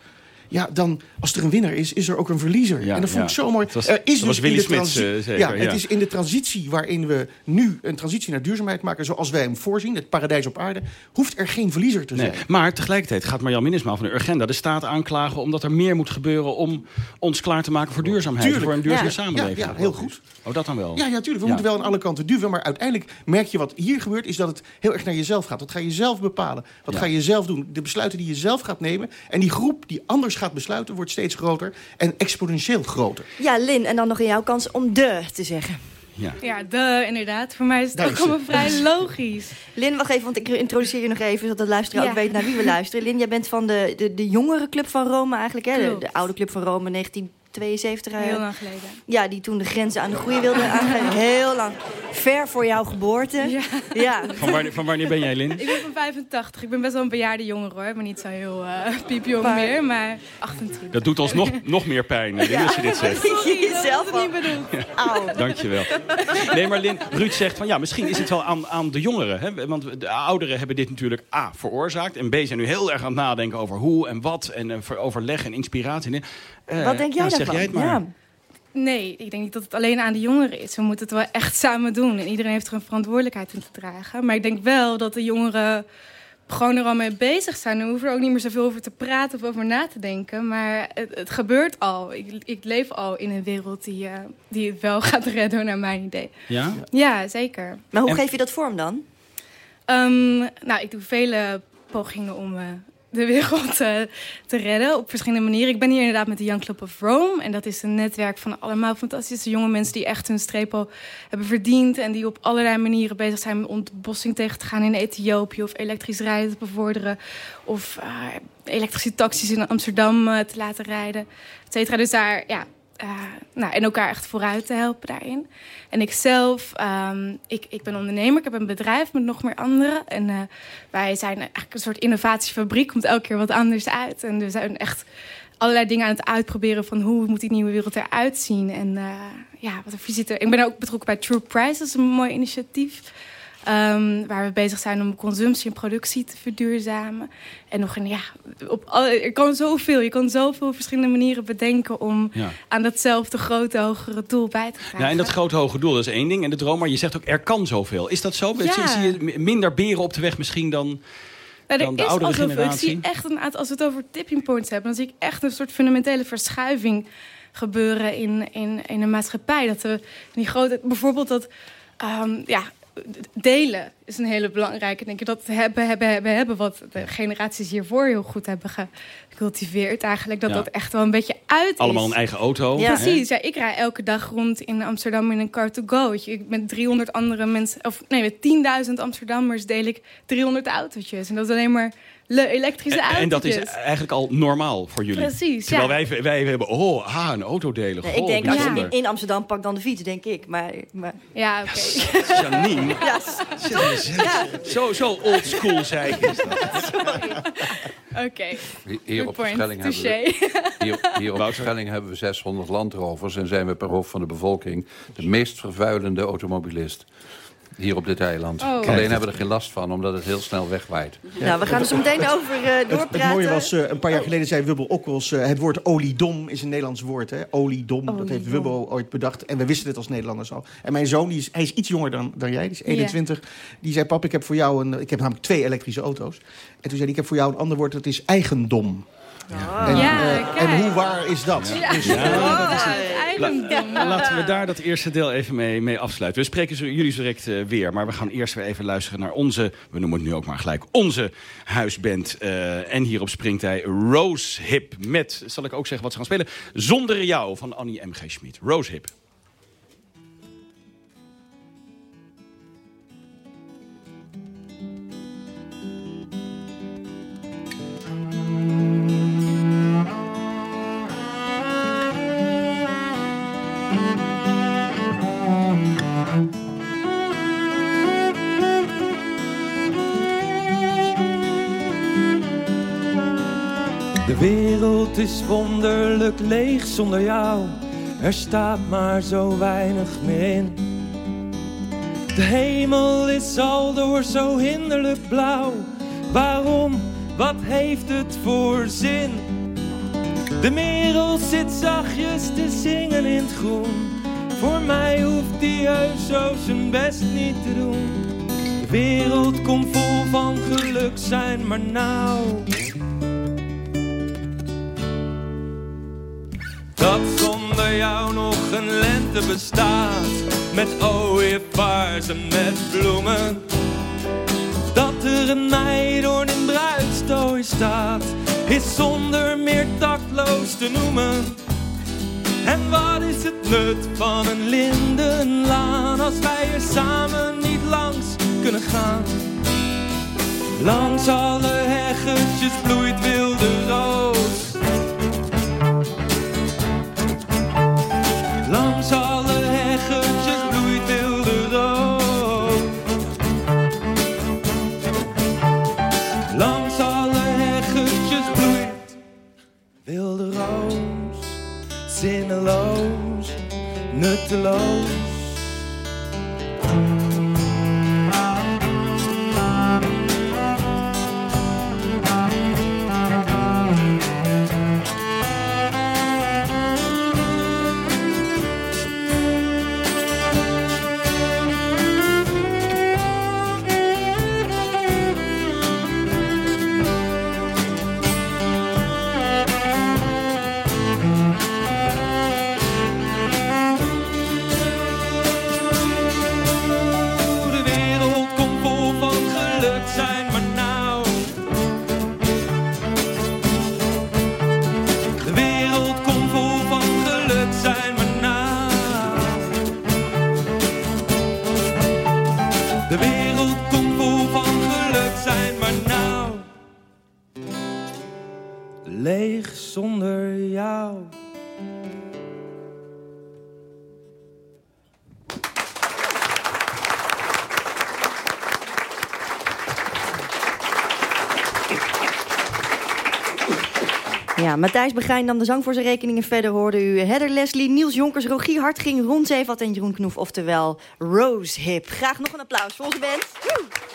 Ja, dan, als er een winnaar is, is er ook een verliezer. Ja, en dat vond ja. ik zo mooi. Was- er is dus Willy in de Smits, transi- eh, ja, het is in de transitie waarin we nu een transitie naar duurzaamheid maken... zoals wij hem voorzien, het paradijs op aarde... hoeft er geen verliezer te Nee. zijn. Maar tegelijkertijd gaat Marjan Minnesma van de Urgenda de staat aanklagen... omdat er meer moet gebeuren om ons klaar te maken voor duurzaamheid. Tuurlijk. Voor een duurzame samenleving. Ja, heel goed. Oh, dat dan wel. Ja, ja, tuurlijk. We moeten wel aan alle kanten duwen. Maar uiteindelijk merk je wat hier gebeurt... is dat het heel erg naar jezelf gaat. Dat ga je zelf bepalen. Wat ga je zelf doen? De besluiten die je zelf gaat nemen. En die groep die anders gaat besluiten... wordt steeds groter en exponentieel groter. Ja, Lin, en dan nog in jouw kans om de te zeggen. Ja. Ja, de inderdaad. Voor mij is het ook allemaal vrij <laughs> logisch. Lin, wacht even, want ik introduceer je nog even... zodat de luisteraar Ja. ook weet naar wie we luisteren. Lin, jij bent van de, de, de jongere club van Rome eigenlijk, hè? De, oude club van Rome, 1972. eh, Heel lang geleden. Ja, die toen de grenzen aan de groei wilde aangeven. Heel lang. Ver voor jouw geboorte. Ja. Ja. Van, wanneer, van wanneer ben jij, Lin? Ik ben van 85. Ik ben best wel een bejaarde jongere hoor. Ben niet zo heel eh piepjong Maar- meer, maar 28. Dat doet ons nog, nog meer pijn, Lin, als je dit zegt. Sorry, dat Jezelf het niet bedoeld. Auw. Dankjewel. Nee, maar Lin, Ruud zegt van ja, misschien is het wel aan, aan de jongeren. Hè? Want de ouderen hebben dit natuurlijk A, veroorzaakt. En B, zijn nu heel erg aan het nadenken over hoe en wat. En voor overleg en inspiratie. Wat denk jij ja, daarvan? Zeg jij het maar. Ja. Nee, ik denk niet dat het alleen aan de jongeren is. We moeten het wel echt samen doen. En iedereen heeft er een verantwoordelijkheid in te dragen. Maar ik denk wel dat de jongeren gewoon er al mee bezig zijn. We hoeven er ook niet meer zoveel over te praten of over na te denken. Maar het, het gebeurt al. Ik, ik, leef al in een wereld die, uh, die het wel <laughs> gaat redden, naar mijn idee. Ja? Ja, zeker. Maar hoe geef je dat vorm dan? Um, nou, ik doe vele pogingen om uh, de wereld uh, te redden op verschillende manieren. Ik ben hier inderdaad met de Young Club of Rome. En dat is een netwerk van allemaal fantastische jonge mensen... die echt hun streep hebben verdiend... en die op allerlei manieren bezig zijn met ontbossing tegen te gaan in Ethiopië... of elektrisch rijden te bevorderen... of uh, elektrische taxis in Amsterdam uh, te laten rijden, et cetera. Dus daar, ja, uh, nou, en elkaar echt vooruit te helpen daarin. En ik zelf, um, ik, ik ben ondernemer. Ik heb een bedrijf met nog meer anderen. En uh, wij zijn eigenlijk een soort innovatiefabriek. Komt elke keer wat anders uit. En we zijn echt allerlei dingen aan het uitproberen... van hoe moet die nieuwe wereld eruit zien. En uh, ja, wat een visite. Ik ben ook betrokken bij True Price. Dat is een mooi initiatief. Um, waar we bezig zijn om consumptie en productie te verduurzamen. En nog een, ja, op er kan zoveel. Je kan zoveel verschillende manieren bedenken om ja. aan datzelfde grote, hogere doel bij te gaan. Ja, en dat grote, hoge doel, dat is één ding. En de droom, maar je zegt ook, er kan zoveel. Is dat zo? Ja. Zie je minder beren op de weg misschien dan... Nou, dan de is oudere alsof, generatie? Ik zie echt een als we het over tipping points hebben, dan zie ik echt een soort fundamentele verschuiving gebeuren in, in, in de maatschappij. Dat we die grote, bijvoorbeeld dat, um, ja, delen is een hele belangrijke. Denk ik dat hebben, hebben, hebben, hebben, wat de generaties hiervoor heel goed hebben gecultiveerd. Eigenlijk dat Ja. dat echt wel een beetje uit is. Allemaal een eigen auto. Ja. Precies, ja, ik rij elke dag rond in Amsterdam in een car to go. Weet je, Ik met 300 andere mensen, of nee, met 10.000 Amsterdammers deel ik 300 autootjes. En dat is alleen maar le- elektrische En, autootjes. en dat is eigenlijk al normaal voor jullie. Precies, Terwijl ja. wij, wij hebben, oh, ah, een auto delen. Nee, Goh, ik denk, als je in, Amsterdam pakt dan de fiets, denk ik. Maar, maar... Ja, oké. <laughs> Janine. Ja, Zo, zo old school zei ik <laughs> dat. <laughs> Hier op. Schelling hebben we, hier, hier op Schelling hebben we 600 landrovers... en zijn we per hoofd van de bevolking de meest vervuilende automobilist. Hier op dit eiland. Oh. Alleen hebben we er geen last van, omdat het heel snel wegwaait. Nou, we gaan er zo meteen over eh, Het, doorpraten. het mooie was, eh, een paar jaar geleden zei Wubbel eens... eh, het woord oliedom is een Nederlands woord. Hè? Oliedom, dat heeft. Wubbel ooit bedacht. En we wisten het als Nederlanders al. En mijn zoon, die is, hij is iets jonger dan, dan jij, die is 21. Die zei, pap, ik heb voor jou een... Ik heb namelijk twee elektrische auto's. En toen zei hij, ik heb voor jou een ander woord, dat is eigendom. En, Ja, eh, kijk. en hoe waar is dat? Dus, eh, dat is. Laten we daar dat eerste deel even mee, mee afsluiten. We spreken zo- jullie zo direct eh, weer. Maar we gaan eerst weer even luisteren naar onze... we noemen het nu ook maar gelijk... onze huisband. eh, en hier op Springtij Rose Hip. Met, zal ik ook zeggen wat ze gaan spelen... Zonder jou van Annie M.G. Schmid. Rose Hip. De wereld is wonderlijk leeg zonder jou. Er staat maar zo weinig meer in. De hemel is al door zo hinderlijk blauw. Waarom? Wat heeft het voor zin? De merel zit zachtjes te zingen in het groen. Voor mij hoeft die heus zo zijn best niet te doen. De wereld komt vol van geluk zijn, maar nou. Jou nog een lente bestaat. Met ooievaars en met bloemen. Dat er een meidoorn in bruidstooi staat. Is zonder meer tactloos te noemen. En wat is het nut van een lindenlaan. Als wij er samen niet langs kunnen gaan. Langs alle heggetjes bloeit wilde roos. eindeloos, nutteloos. Matthijs Begijn nam de zang voor zijn rekening. En verder hoorde u Heather Leslie, Niels Jonkers, Rogier Hartging, Ron Zeevat en Jeroen Knoef. Oftewel Rose Hip. Graag nog een applaus voor onze band.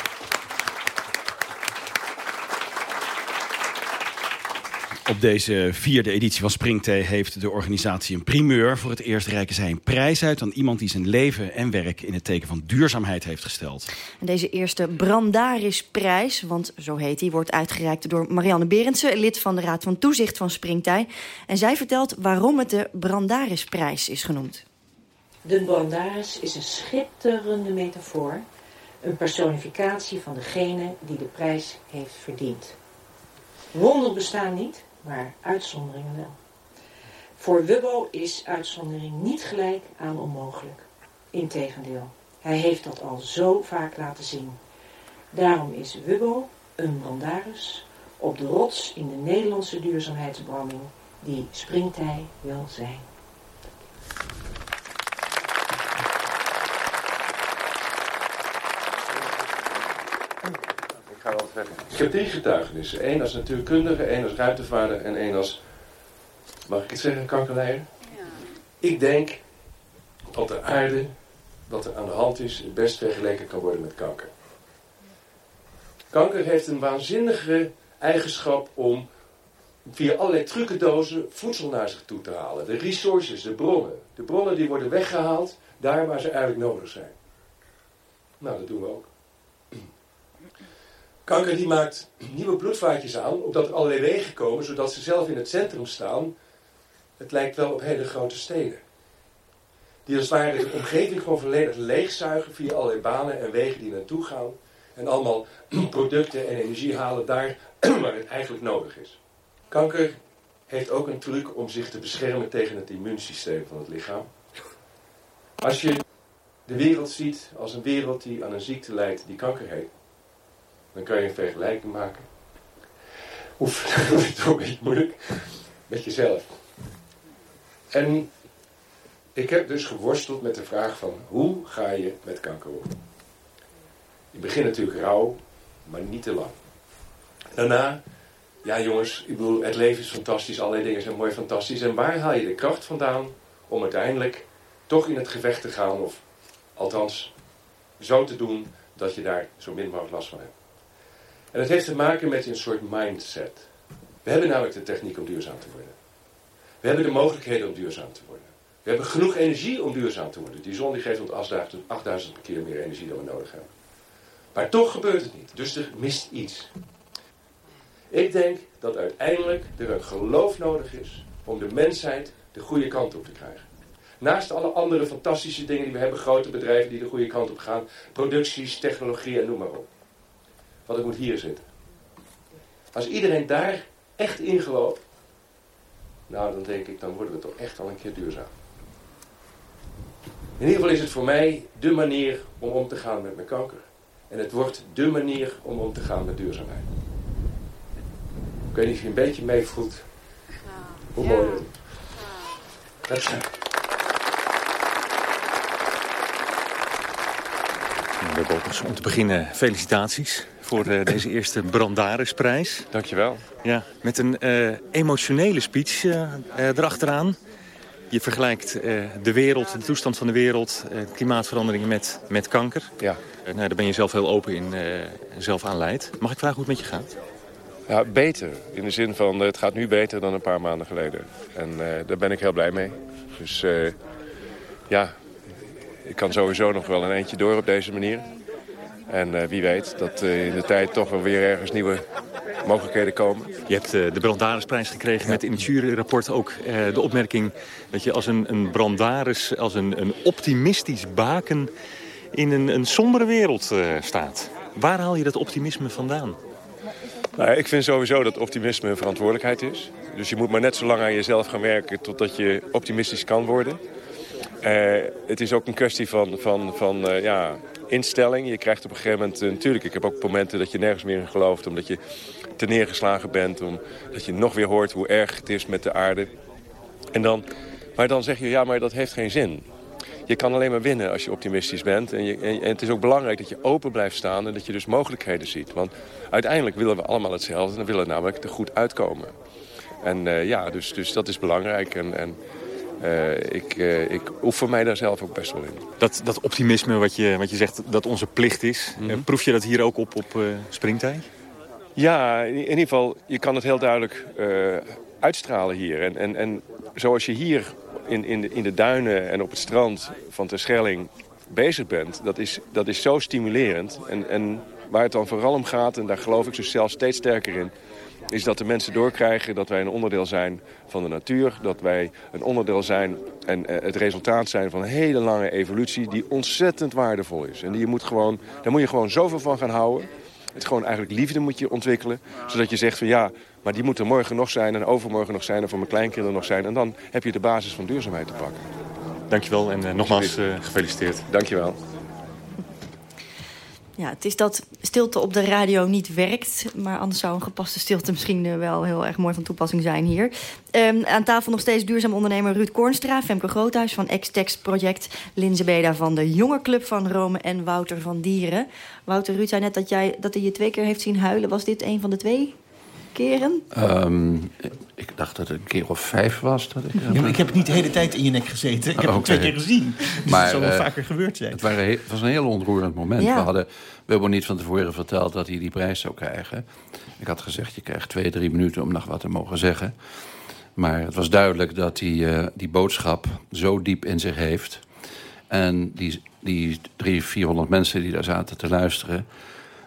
Op deze vierde editie van Springthee heeft de organisatie een primeur. Voor het eerst reiken zij een prijs uit aan iemand die zijn leven en werk in het teken van duurzaamheid heeft gesteld. En deze eerste Brandarisprijs, want zo heet die, wordt uitgereikt door Marianne Berendsen, lid van de Raad van Toezicht van Springtij. En zij vertelt waarom het de Brandarisprijs is genoemd. De Brandaris is een schitterende metafoor, een personificatie van degene die de prijs heeft verdiend. Wonder bestaan niet, maar uitzonderingen wel. Voor Wubbo is uitzondering niet gelijk aan onmogelijk. Integendeel, hij heeft dat al zo vaak laten zien. Daarom is Wubbo een brandaris op de rots in de Nederlandse duurzaamheidsbranding die Springtij wil zijn. Ik ga wel zeggen. Ik heb drie getuigenissen. Eén als natuurkundige, één als ruimtevaarder en één als, mag ik het zeggen, kankerleider? Ja. Ik denk dat de aarde, wat er aan de hand is, het best vergeleken kan worden met kanker. Kanker heeft een waanzinnige eigenschap om via allerlei trucendozen voedsel naar zich toe te halen. De resources, de bronnen. De bronnen die worden weggehaald daar waar ze eigenlijk nodig zijn. Nou, dat doen we ook. Kanker die maakt nieuwe bloedvaatjes aan, omdat er allerlei wegen komen, zodat ze zelf in het centrum staan. Het lijkt wel op hele grote steden. Die als het ware de omgeving gewoon volledig leegzuigen via allerlei banen en wegen die naartoe gaan. En allemaal <clears throat> producten en energie halen daar <clears throat> waar het eigenlijk nodig is. Kanker heeft ook een truc om zich te beschermen tegen het immuunsysteem van het lichaam. Als je de wereld ziet als een wereld die aan een ziekte lijdt die kanker heet, dan kan je een vergelijking maken. Oef, <laughs> dat is toch een beetje moeilijk. Met jezelf. En ik heb dus geworsteld met de vraag van hoe ga je met kanker om? Je begint natuurlijk rauw, maar niet te lang. Daarna, ja jongens, ik bedoel, het leven is fantastisch, allerlei dingen zijn mooi fantastisch. En waar haal je de kracht vandaan om uiteindelijk toch in het gevecht te gaan, of althans zo te doen dat je daar zo min mogelijk last van hebt? En dat heeft te maken met een soort mindset. We hebben namelijk de techniek om duurzaam te worden. We hebben de mogelijkheden om duurzaam te worden. We hebben genoeg energie om duurzaam te worden. Die zon die geeft ons 8000, 8000 keer meer energie dan we nodig hebben. Maar toch gebeurt het niet. Dus er mist iets. Ik denk dat uiteindelijk er een geloof nodig is om de mensheid de goede kant op te krijgen. Naast alle andere fantastische dingen die we hebben, grote bedrijven die de goede kant op gaan, producties, technologie en noem maar op. Want ik moet hier zitten. Als iedereen daar echt in gelooft, nou dan denk ik, dan worden we toch echt al een keer duurzaam. In ieder geval is het voor mij de manier om om te gaan met mijn kanker. En het wordt de manier om om te gaan met duurzaamheid. Ik weet niet of je een beetje meevoelt hoe mooi dat is. Om te beginnen felicitaties voor uh, deze eerste Brandarisprijs. Dankjewel. Ja, met een uh, emotionele speech uh, erachteraan. Je vergelijkt de wereld, de toestand van de wereld, klimaatverandering met, met kanker. Ja. nou, daar ben je zelf heel open in zelf aan leidt. Mag ik vragen hoe het met je gaat? Ja, beter. In de zin van, het gaat nu beter dan een paar maanden geleden. En daar ben ik heel blij mee. Dus ja, ik kan sowieso nog wel een eentje door op deze manier. En uh, wie weet dat uh, in de tijd toch wel weer ergens nieuwe mogelijkheden komen. Je hebt uh, de Brandarisprijs gekregen ja. met in het juryrapport ook de opmerking... dat je als een, een Brandaris, als een, een optimistisch baken in een, een sombere wereld staat. Waar haal je dat optimisme vandaan? Nou, ik vind sowieso dat optimisme een verantwoordelijkheid is. Dus je moet maar net zo lang aan jezelf gaan werken totdat je optimistisch kan worden. het is ook een kwestie van, van, van ja, instelling. Je krijgt op een gegeven moment... Uh, natuurlijk, ik heb ook momenten dat je nergens meer in gelooft... omdat je te neergeslagen bent. Omdat je nog weer hoort hoe erg het is met de aarde. En dan, maar dan zeg je, ja, maar dat heeft geen zin. Je kan alleen maar winnen als je optimistisch bent. En, en, het is ook belangrijk dat je open blijft staan... en dat je dus mogelijkheden ziet. Want uiteindelijk willen we allemaal hetzelfde. En dan willen we namelijk er goed uitkomen. En uh, ja, dus, dus dat is belangrijk. En, en uh, ik, uh, ik oefen mij daar zelf ook best wel in. Dat, dat optimisme wat je, wat je zegt dat onze plicht is. Mm -hmm. proef je dat hier ook op op uh, springtij? Ja, in, in, ieder geval, je kan het heel duidelijk uitstralen hier. En, en, en zoals je hier in, in, de, in de duinen en op het strand van Terschelling bezig bent... dat is, dat is zo stimulerend. En, en waar het dan vooral om gaat, en daar geloof ik dus zelf steeds sterker in is dat de mensen doorkrijgen dat wij een onderdeel zijn van de natuur. Dat wij een onderdeel zijn en uh, het resultaat zijn van een hele lange evolutie... die ontzettend waardevol is. En die je moet gewoon, daar moet je gewoon zoveel van gaan houden. Het is gewoon eigenlijk liefde moet je ontwikkelen. Zodat je zegt van ja, maar die moet er morgen nog zijn en overmorgen nog zijn... en voor mijn kleinkinderen nog zijn. En dan heb je de basis van duurzaamheid te pakken. Dankjewel en uh, nogmaals uh, gefeliciteerd. Dankjewel. Ja, het is dat stilte op de radio niet werkt. Maar anders zou een gepaste stilte misschien wel heel erg mooi van toepassing zijn hier. Um, aan tafel nog steeds duurzaam ondernemer Ruud Kornstra... Femke Groothuis van Ex-Text Project... Linze Beda van de Jonge Club van Rome en Wouter van Dieren. Wouter, Ruud zei net dat, jij, dat hij je twee keer heeft zien huilen. Was dit een van de twee keren? Um, ik dacht dat het een keer of vijf was. Dat ik, ja, maar ik heb niet de hele tijd in je nek gezeten. Ik heb het twee keer gezien. <laughs> Dus Maar, het zal wel eh, vaker gebeurd zijn. Het, waren he- het was een heel ontroerend moment. Ja. We hadden Wilbo niet van tevoren verteld dat hij die prijs zou krijgen. Ik had gezegd, je krijgt twee, drie minuten om nog wat te mogen zeggen. Maar het was duidelijk dat hij eh, die boodschap zo diep in zich heeft. En die, die drie, vierhonderd mensen die daar zaten te luisteren...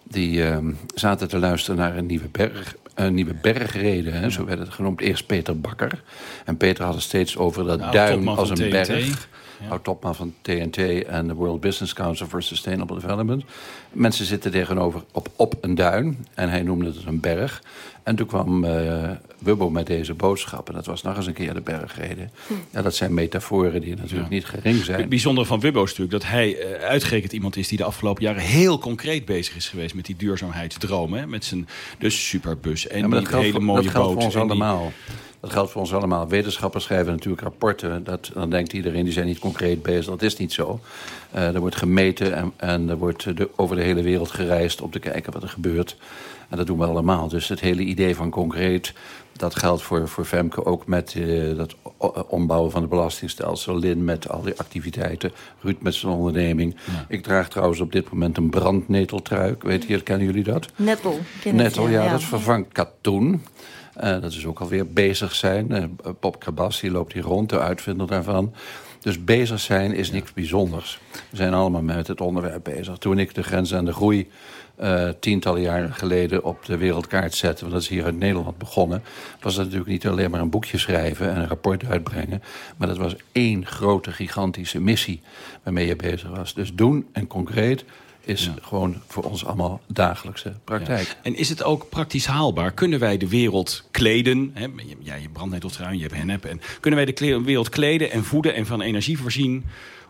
die eh, zaten te luisteren naar een nieuwe berg... Een nieuwe bergrede, hè, zo werd het genoemd. Eerst Peter Bakker. En Peter had het steeds over dat De duin als een TNT. berg. Oud-topman van TNT en de World Business Council for Sustainable Development. Mensen zitten tegenover op, op een duin en hij noemde het een berg. En toen kwam eh Wubbo met deze boodschap. En dat was nog eens een keer de bergrede. Ja, dat zijn metaforen die natuurlijk niet gering zijn. Het bijzondere van Wubbo is natuurlijk dat hij eh, uitgerekend iemand is... die de afgelopen jaren heel concreet bezig is geweest met die duurzaamheidsdroom. Hè? Met zijn dus superbus en Ja, die dat hele voor, mooie dat geldt boot. voor ons en die- allemaal. Dat geldt voor ons allemaal. Wetenschappers schrijven natuurlijk rapporten. Dat, dan denkt iedereen, die zijn niet concreet bezig. Dat is niet zo. Eh, er wordt gemeten en, en er wordt de- over de hele wereld gereisd... om te kijken wat er gebeurt. En dat doen we allemaal. Dus het hele idee van concreet... dat geldt voor, voor Femke ook met eh, dat ombouwen van het belastingstelsel. Lin met al die activiteiten. Ruud met zijn onderneming. Ik draag trouwens op dit moment een brandneteltrui. Weet je, kennen jullie dat? Nettel. Nettel, ja, dat vervangt katoen. Eh, dat is ook alweer bezig zijn. Eh, Bob Krabas, die loopt hier rond, de uitvinder daarvan. Dus bezig zijn is niks bijzonders. We zijn allemaal met het onderwerp bezig. Toen ik de grens en de groei eh, tientallen jaren geleden op de wereldkaart zette... want dat is hier uit Nederland begonnen... was dat natuurlijk niet alleen maar een boekje schrijven en een rapport uitbrengen... maar dat was één grote, gigantische missie waarmee je bezig was. Dus doen en concreet is gewoon voor ons allemaal dagelijkse praktijk. Ja. En is het ook praktisch haalbaar? Kunnen wij de wereld kleden? Hè? Je- Ja, je brandneteltrui, je hebt hennep. En kunnen wij de wereld kleden en voeden en van energie voorzien...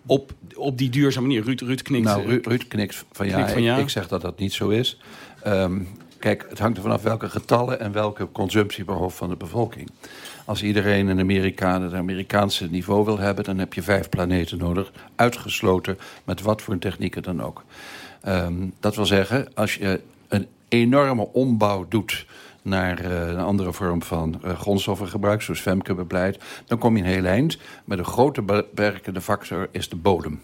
op, op die duurzame manier? Ruud, Ruud knikt. Nou, eh, Ru- Ruud knikt van ja. knikt van ik, ja. ik zeg dat dat niet zo is. Ehm, kijk, het hangt er vanaf welke getallen en welke consumptie per hoofd van de bevolking. Als iedereen in Amerika het Amerikaanse niveau wil hebben... dan heb je vijf planeten nodig, uitgesloten met wat voor technieken dan ook. Ehm, dat wil zeggen, als je een enorme ombouw doet naar eh, een andere vorm van eh, grondstoffengebruik, zoals Femke bepleit, dan kom je een heel eind. Maar de grote beperkende factor is de bodem.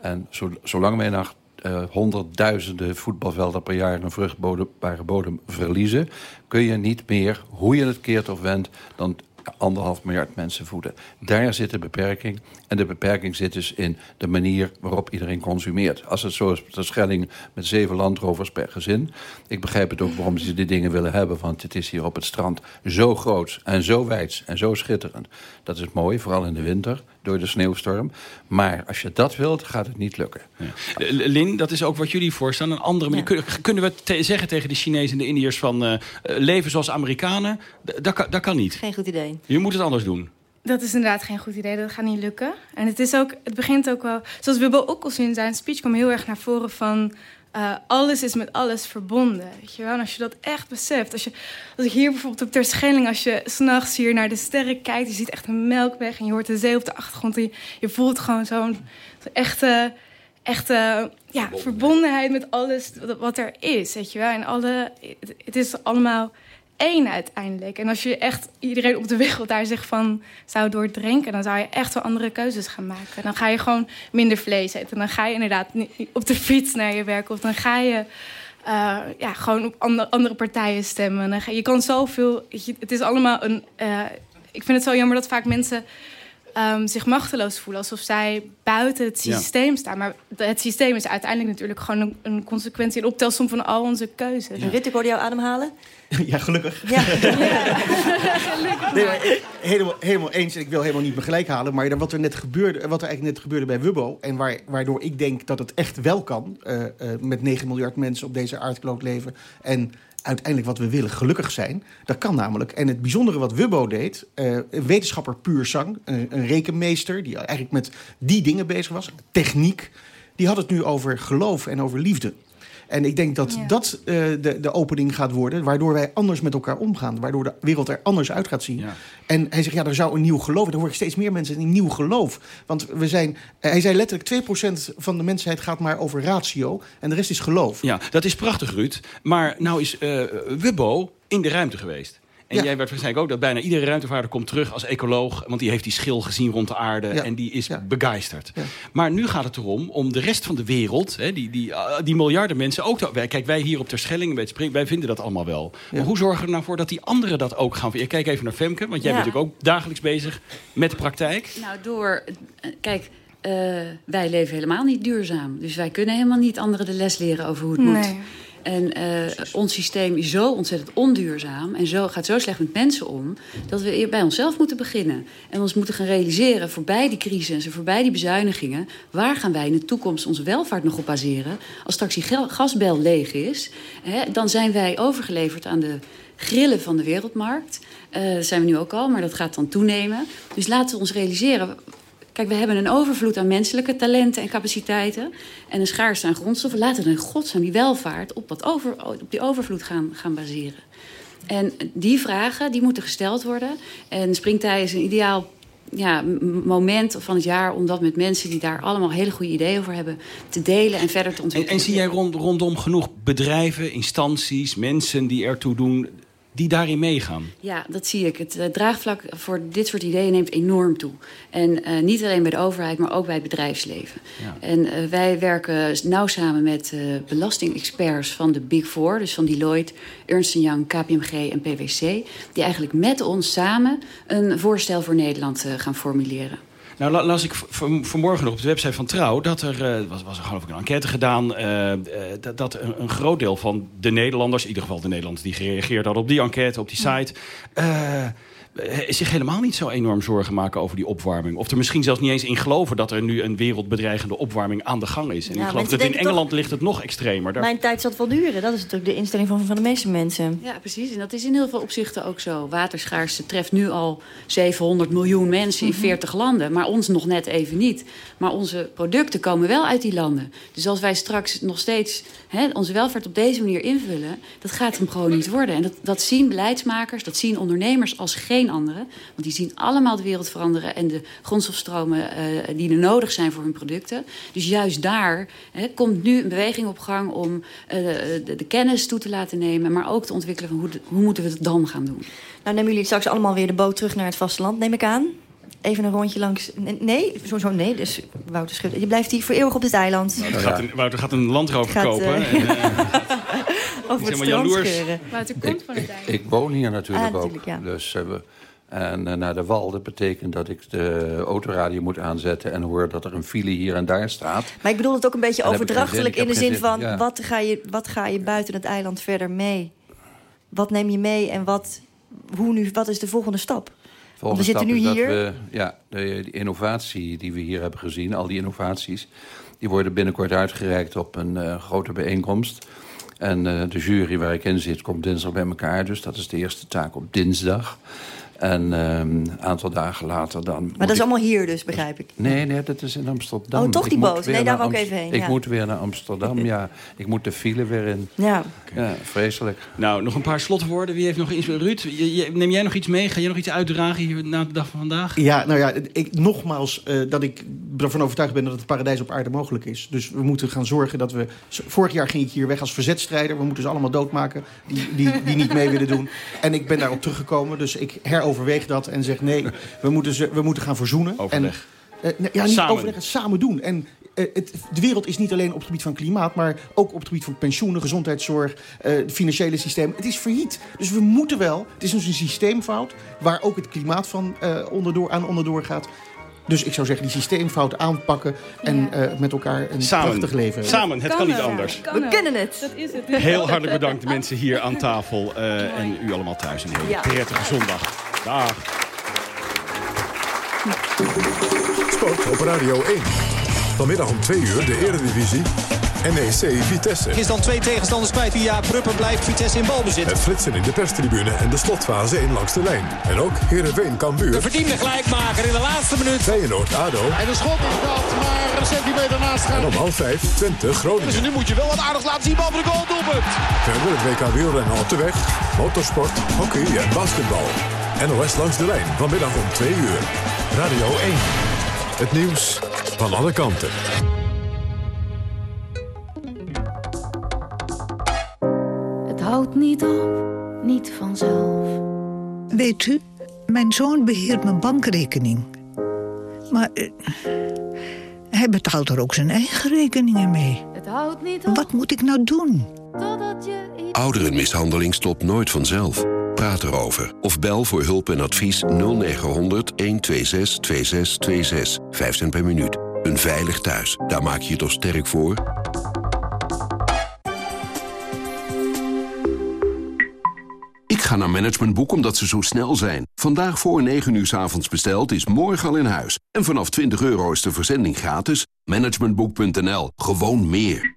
En zo, zolang wij nog eh, honderdduizenden voetbalvelden per jaar een vruchtbare bodem verliezen, kun je niet meer, hoe je het keert of wendt, dan anderhalf miljard mensen voeden. Daar zit de beperking. En de beperking zit dus in de manier waarop iedereen consumeert. Als het zo is de Schelling met zeven landrovers per gezin. Ik begrijp het ook waarom ze die dingen willen hebben. Want het is hier op het strand zo groot en zo wijd en zo schitterend. Dat is mooi, vooral in de winter, door de sneeuwstorm. Maar als je dat wilt, gaat het niet lukken. Eh, Lin, dat is ook wat jullie voorstaan. Een andere manier. Kun- Kunnen we te- zeggen tegen de Chinezen en de Indiërs van... eh, leven zoals Amerikanen? Dat kan, dat kan niet. Geen goed idee. Je moet het anders doen. Dat is inderdaad geen goed idee. Dat gaat niet lukken. En het, is ook, het begint ook wel... Zoals Wibbo ook al in zijn speech kwam heel erg naar voren van... eh, alles is met alles verbonden. Weet je wel? En als je dat echt beseft. Als, je, als ik hier bijvoorbeeld op Terschelling... als je s'nachts hier naar de sterren kijkt... je ziet echt een melkweg en je hoort de zee op de achtergrond... en je, je voelt gewoon zo'n echte, echte ja, verbondenheid met alles wat- wat er is. Weet je wel? En alle, het, het is allemaal één uiteindelijk. En als je echt iedereen op de wereld daar zegt van zou doordrinken, dan zou je echt wel andere keuzes gaan maken. Dan ga je gewoon minder vlees eten. Dan ga je inderdaad op de fiets naar je werk. Of dan ga je uh, ja, gewoon op andere, partijen stemmen. Dan ga, je kan zoveel. Het is allemaal een. Uh, ik vind het zo jammer dat vaak mensen um, zich machteloos voelen. Alsof zij buiten het systeem staan. Maar het systeem is uiteindelijk natuurlijk gewoon een, een consequentie... en optelsom van al onze keuzes. Ja. Rit, ik hoorde jou ademhalen. <laughs> Ja, gelukkig. Ja. nee, ik, helemaal, helemaal eens. Ik wil helemaal niet me gelijk halen. Maar wat er, net gebeurde, wat er eigenlijk net gebeurde bij Wubbo... en waar, waardoor ik denk dat het echt wel kan... Uh, uh, met 9 miljard mensen op deze aardkloot leven... en uiteindelijk wat we willen, gelukkig zijn. Dat kan namelijk. En het bijzondere wat Wubbo deed, een wetenschapper puur zang, een rekenmeester die eigenlijk met die dingen bezig was, techniek, die had het nu over geloof en over liefde. En ik denk dat dat uh, de, de opening gaat worden, waardoor wij anders met elkaar omgaan. Waardoor de wereld er anders uit gaat zien. Ja. En hij zegt, ja, er zou een nieuw geloof. Dan hoor ik steeds meer mensen een nieuw geloof. Want we zijn, hij zei letterlijk, 2% van de mensheid gaat maar over ratio. En de rest is geloof. Ja, dat is prachtig, Ruud. Maar nou is uh, Wubbo in de ruimte geweest. En jij werd waarschijnlijk ook dat bijna iedere ruimtevaarder komt terug als ecoloog. Want die heeft die schil gezien rond de aarde en die is begeisterd. Maar nu gaat het erom om de rest van de wereld, hè, die, die, die miljarden mensen ook te... Kijk, wij hier op Terschelling bij het Spring, wij vinden dat allemaal wel. Maar hoe zorgen we er nou voor dat die anderen dat ook gaan... Kijk even naar Femke, want jij bent natuurlijk ook dagelijks bezig met de praktijk. Nou, door... Kijk... Uh, wij leven helemaal niet duurzaam. Dus wij kunnen helemaal niet anderen de les leren over hoe het nee. moet. En uh, ons systeem is zo ontzettend onduurzaam en zo, gaat zo slecht met mensen om, dat we bij onszelf moeten beginnen. En ons moeten gaan realiseren, voorbij die crisis en voorbij die bezuinigingen, waar gaan wij in de toekomst onze welvaart nog op baseren? Als straks die gasbel leeg is, hè, dan zijn wij overgeleverd aan de grillen van de wereldmarkt. Uh, dat zijn we nu ook al, maar dat gaat dan toenemen. Dus laten we ons realiseren, Kijk, we hebben een overvloed aan menselijke talenten en capaciteiten. En een schaarste aan grondstoffen. Laten we in godsnaam die welvaart op, over, op die overvloed gaan, gaan baseren. En die vragen die moeten gesteld worden. En springtij is een ideaal ja, moment van het jaar om dat met mensen die daar allemaal hele goede ideeën over hebben te delen en verder te ontwikkelen. En, en zie jij rond, rondom genoeg bedrijven, instanties, mensen die ertoe doen die daarin meegaan. Ja, dat zie ik. Het uh, draagvlak voor dit soort ideeën neemt enorm toe. En uh, niet alleen bij de overheid, maar ook bij het bedrijfsleven. Ja. En uh, wij werken nauw samen met belastingexperts van de Big Four... dus van Deloitte, Ernst Young, KPMG en PwC... die eigenlijk met ons samen een voorstel voor Nederland gaan formuleren. Nou las ik vanmorgen nog op de website van Trouw... dat er, uh, was, was er geloof ik een enquête gedaan... Uh, dat, dat een, een, groot deel van de Nederlanders... in ieder geval de Nederlanders die gereageerd hadden op die enquête, op die site... Eh, zich helemaal niet zo enorm zorgen maken over die opwarming. Of er misschien zelfs niet eens in geloven dat er nu een wereldbedreigende opwarming aan de gang is. En ja, ik geloof dat in Engeland ligt het nog extremer. Daar... Mijn tijd zal wel duren. Dat is natuurlijk de instelling van, van de meeste mensen. Ja, precies. En dat is in heel veel opzichten ook zo. Waterschaarste treft nu al 700 miljoen mensen in 40 mhm. landen. Maar ons nog net even niet. Maar onze producten komen wel uit die landen. Dus als wij straks nog steeds hè, onze welvaart op deze manier invullen... dat gaat hem gewoon niet worden. En dat, dat zien beleidsmakers, dat zien ondernemers als geen anderen. Want die zien allemaal de wereld veranderen en de grondstofstromen uh, die er nodig zijn voor hun producten. Dus juist daar hè, komt nu een beweging op gang om de, de, kennis toe te laten nemen, maar ook te ontwikkelen van hoe, de, hoe moeten we het dan gaan doen. Nou nemen jullie straks allemaal weer de boot terug naar het vasteland, neem ik aan. Even een rondje langs. Nee, sowieso nee. Dus Wouter Schut, je blijft hier voor eeuwig op dit eiland. Wouter gaat een, Wouter gaat een landrover gaat, kopen. Uh, en, uh, <laughs> Over het strand scheuren. Wouter komt van het eiland. Ik, ik woon hier natuurlijk ah, ook. Ja. Dus uh, we, en uh, naar de wal, dat betekent dat ik de autoradio moet aanzetten... en hoor dat er een file hier en daar staat. Maar ik bedoel het ook een beetje overdrachtelijk... in de zin van, ja. wat, ga je, wat ga je buiten het eiland verder mee? Wat neem je mee en wat, hoe nu, wat is de volgende stap? Volgende we zitten nu hier. We, ja, de, de, innovatie die we hier hebben gezien, al die innovaties... die worden binnenkort uitgereikt op een uh, grote bijeenkomst... En uh, de jury waar ik in zit komt dinsdag bij elkaar. Dus dat is de eerste taak op dinsdag. En een um, aantal dagen later dan... Maar dat is allemaal hier dus, begrijp ik? Nee, nee, dat is in Amsterdam. Oh, toch die boot? Nee, daar wou ik even heen. Ik moet weer naar Amsterdam, ja. Ik moet de file weer in. Ja. Ja, vreselijk. Nou, nog een paar slotwoorden. Wie heeft nog iets... Ruud, neem jij nog iets mee? Ga je nog iets uitdragen hier na de dag van vandaag? Ja, nou ja, ik, nogmaals uh, dat ik ervan overtuigd ben dat het paradijs op aarde mogelijk is. Dus we moeten gaan zorgen dat we... Vorig jaar ging ik hier weg als verzetstrijder. We moeten ze allemaal doodmaken die, die, die niet mee willen doen. En ik ben daarop teruggekomen. Dus ik heroverweeg dat en zeg nee, we moeten, ze, we moeten gaan verzoenen. Overleg. En, uh, ja, niet samen. overleggen, samen doen. En uh, het, de wereld is niet alleen op het gebied van klimaat... maar ook op het gebied van pensioenen, gezondheidszorg, uh, het financiële systeem. Het is failliet. Dus we moeten wel... Het is dus een systeemfout waar ook het klimaat van onderdoor, aan onderdoor gaat. Dus ik zou zeggen, die systeemfout aanpakken... en ja. uh, met elkaar een Samen. prachtig leven Samen, het kan, kan niet anders. Kan we kunnen het. Dat is het. Heel hartelijk bedankt de mensen hier aan tafel. Uh, en u allemaal thuis een hele ja. prettige zondag. Dag. Sport op Radio 1. Vanmiddag om 2 uur de Eredivisie. NEC Vitesse. Is dan twee tegenstanders kwijt via Pruppen blijft Vitesse in balbezit. Het flitsen in de perstribune en de slotfase in langs de lijn. En ook Heerenveen Cambuur. De verdiende gelijkmaker in de laatste minuut. Feyenoord ADO. En de schot is dat, maar een centimeter naast gaan. En om half vijf Twente Groningen. Dus nu moet je wel wat aardig laten zien boven de goal doelpunt. Verder het WK wielrennen op de weg. Motorsport, hockey en basketbal. NOS langs de lijn vanmiddag om 2 uur. Radio 1. Het nieuws van alle kanten. houdt niet op, niet vanzelf. Weet u, mijn zoon beheert mijn bankrekening. Maar uh, hij betaalt er ook zijn eigen rekeningen mee. Het houdt niet op. Wat moet ik nou doen? Ouderenmishandeling stopt nooit vanzelf. Praat erover of bel voor hulp en advies 0900 126 2626. 5 cent per minuut. Een veilig thuis, daar maak je je toch sterk voor? Ik ga naar Managementboek omdat ze zo snel zijn. Vandaag voor 9 uur s avonds besteld is morgen al in huis. En vanaf 20 euro is de verzending gratis. Managementboek.nl. Gewoon meer.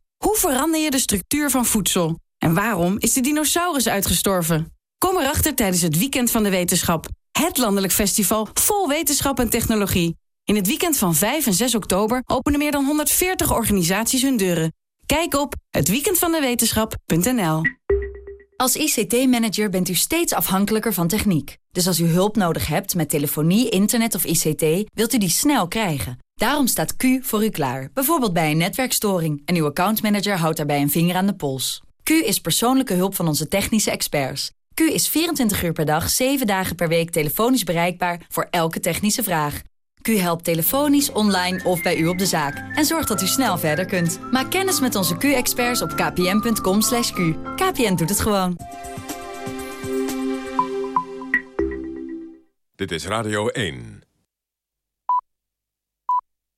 Hoe verander je de structuur van voedsel? En waarom is de dinosaurus uitgestorven? Kom erachter tijdens het Weekend van de Wetenschap. Het landelijk festival vol wetenschap en technologie. In het weekend van 5 en 6 oktober openen meer dan 140 organisaties hun deuren. Kijk op hetweekendvandewetenschap.nl Als ICT-manager bent u steeds afhankelijker van techniek. Dus als u hulp nodig hebt met telefonie, internet of ICT, wilt u die snel krijgen. Daarom staat Q voor u klaar, bijvoorbeeld bij een netwerkstoring. En uw accountmanager houdt daarbij een vinger aan de pols. Q is persoonlijke hulp van onze technische experts. Q is 24 uur per dag, 7 dagen per week telefonisch bereikbaar voor elke technische vraag. Q helpt telefonisch, online of bij u op de zaak. En zorgt dat u snel verder kunt. Maak kennis met onze Q-experts op kpn.com. /q. KPN doet het gewoon. Dit is Radio 1.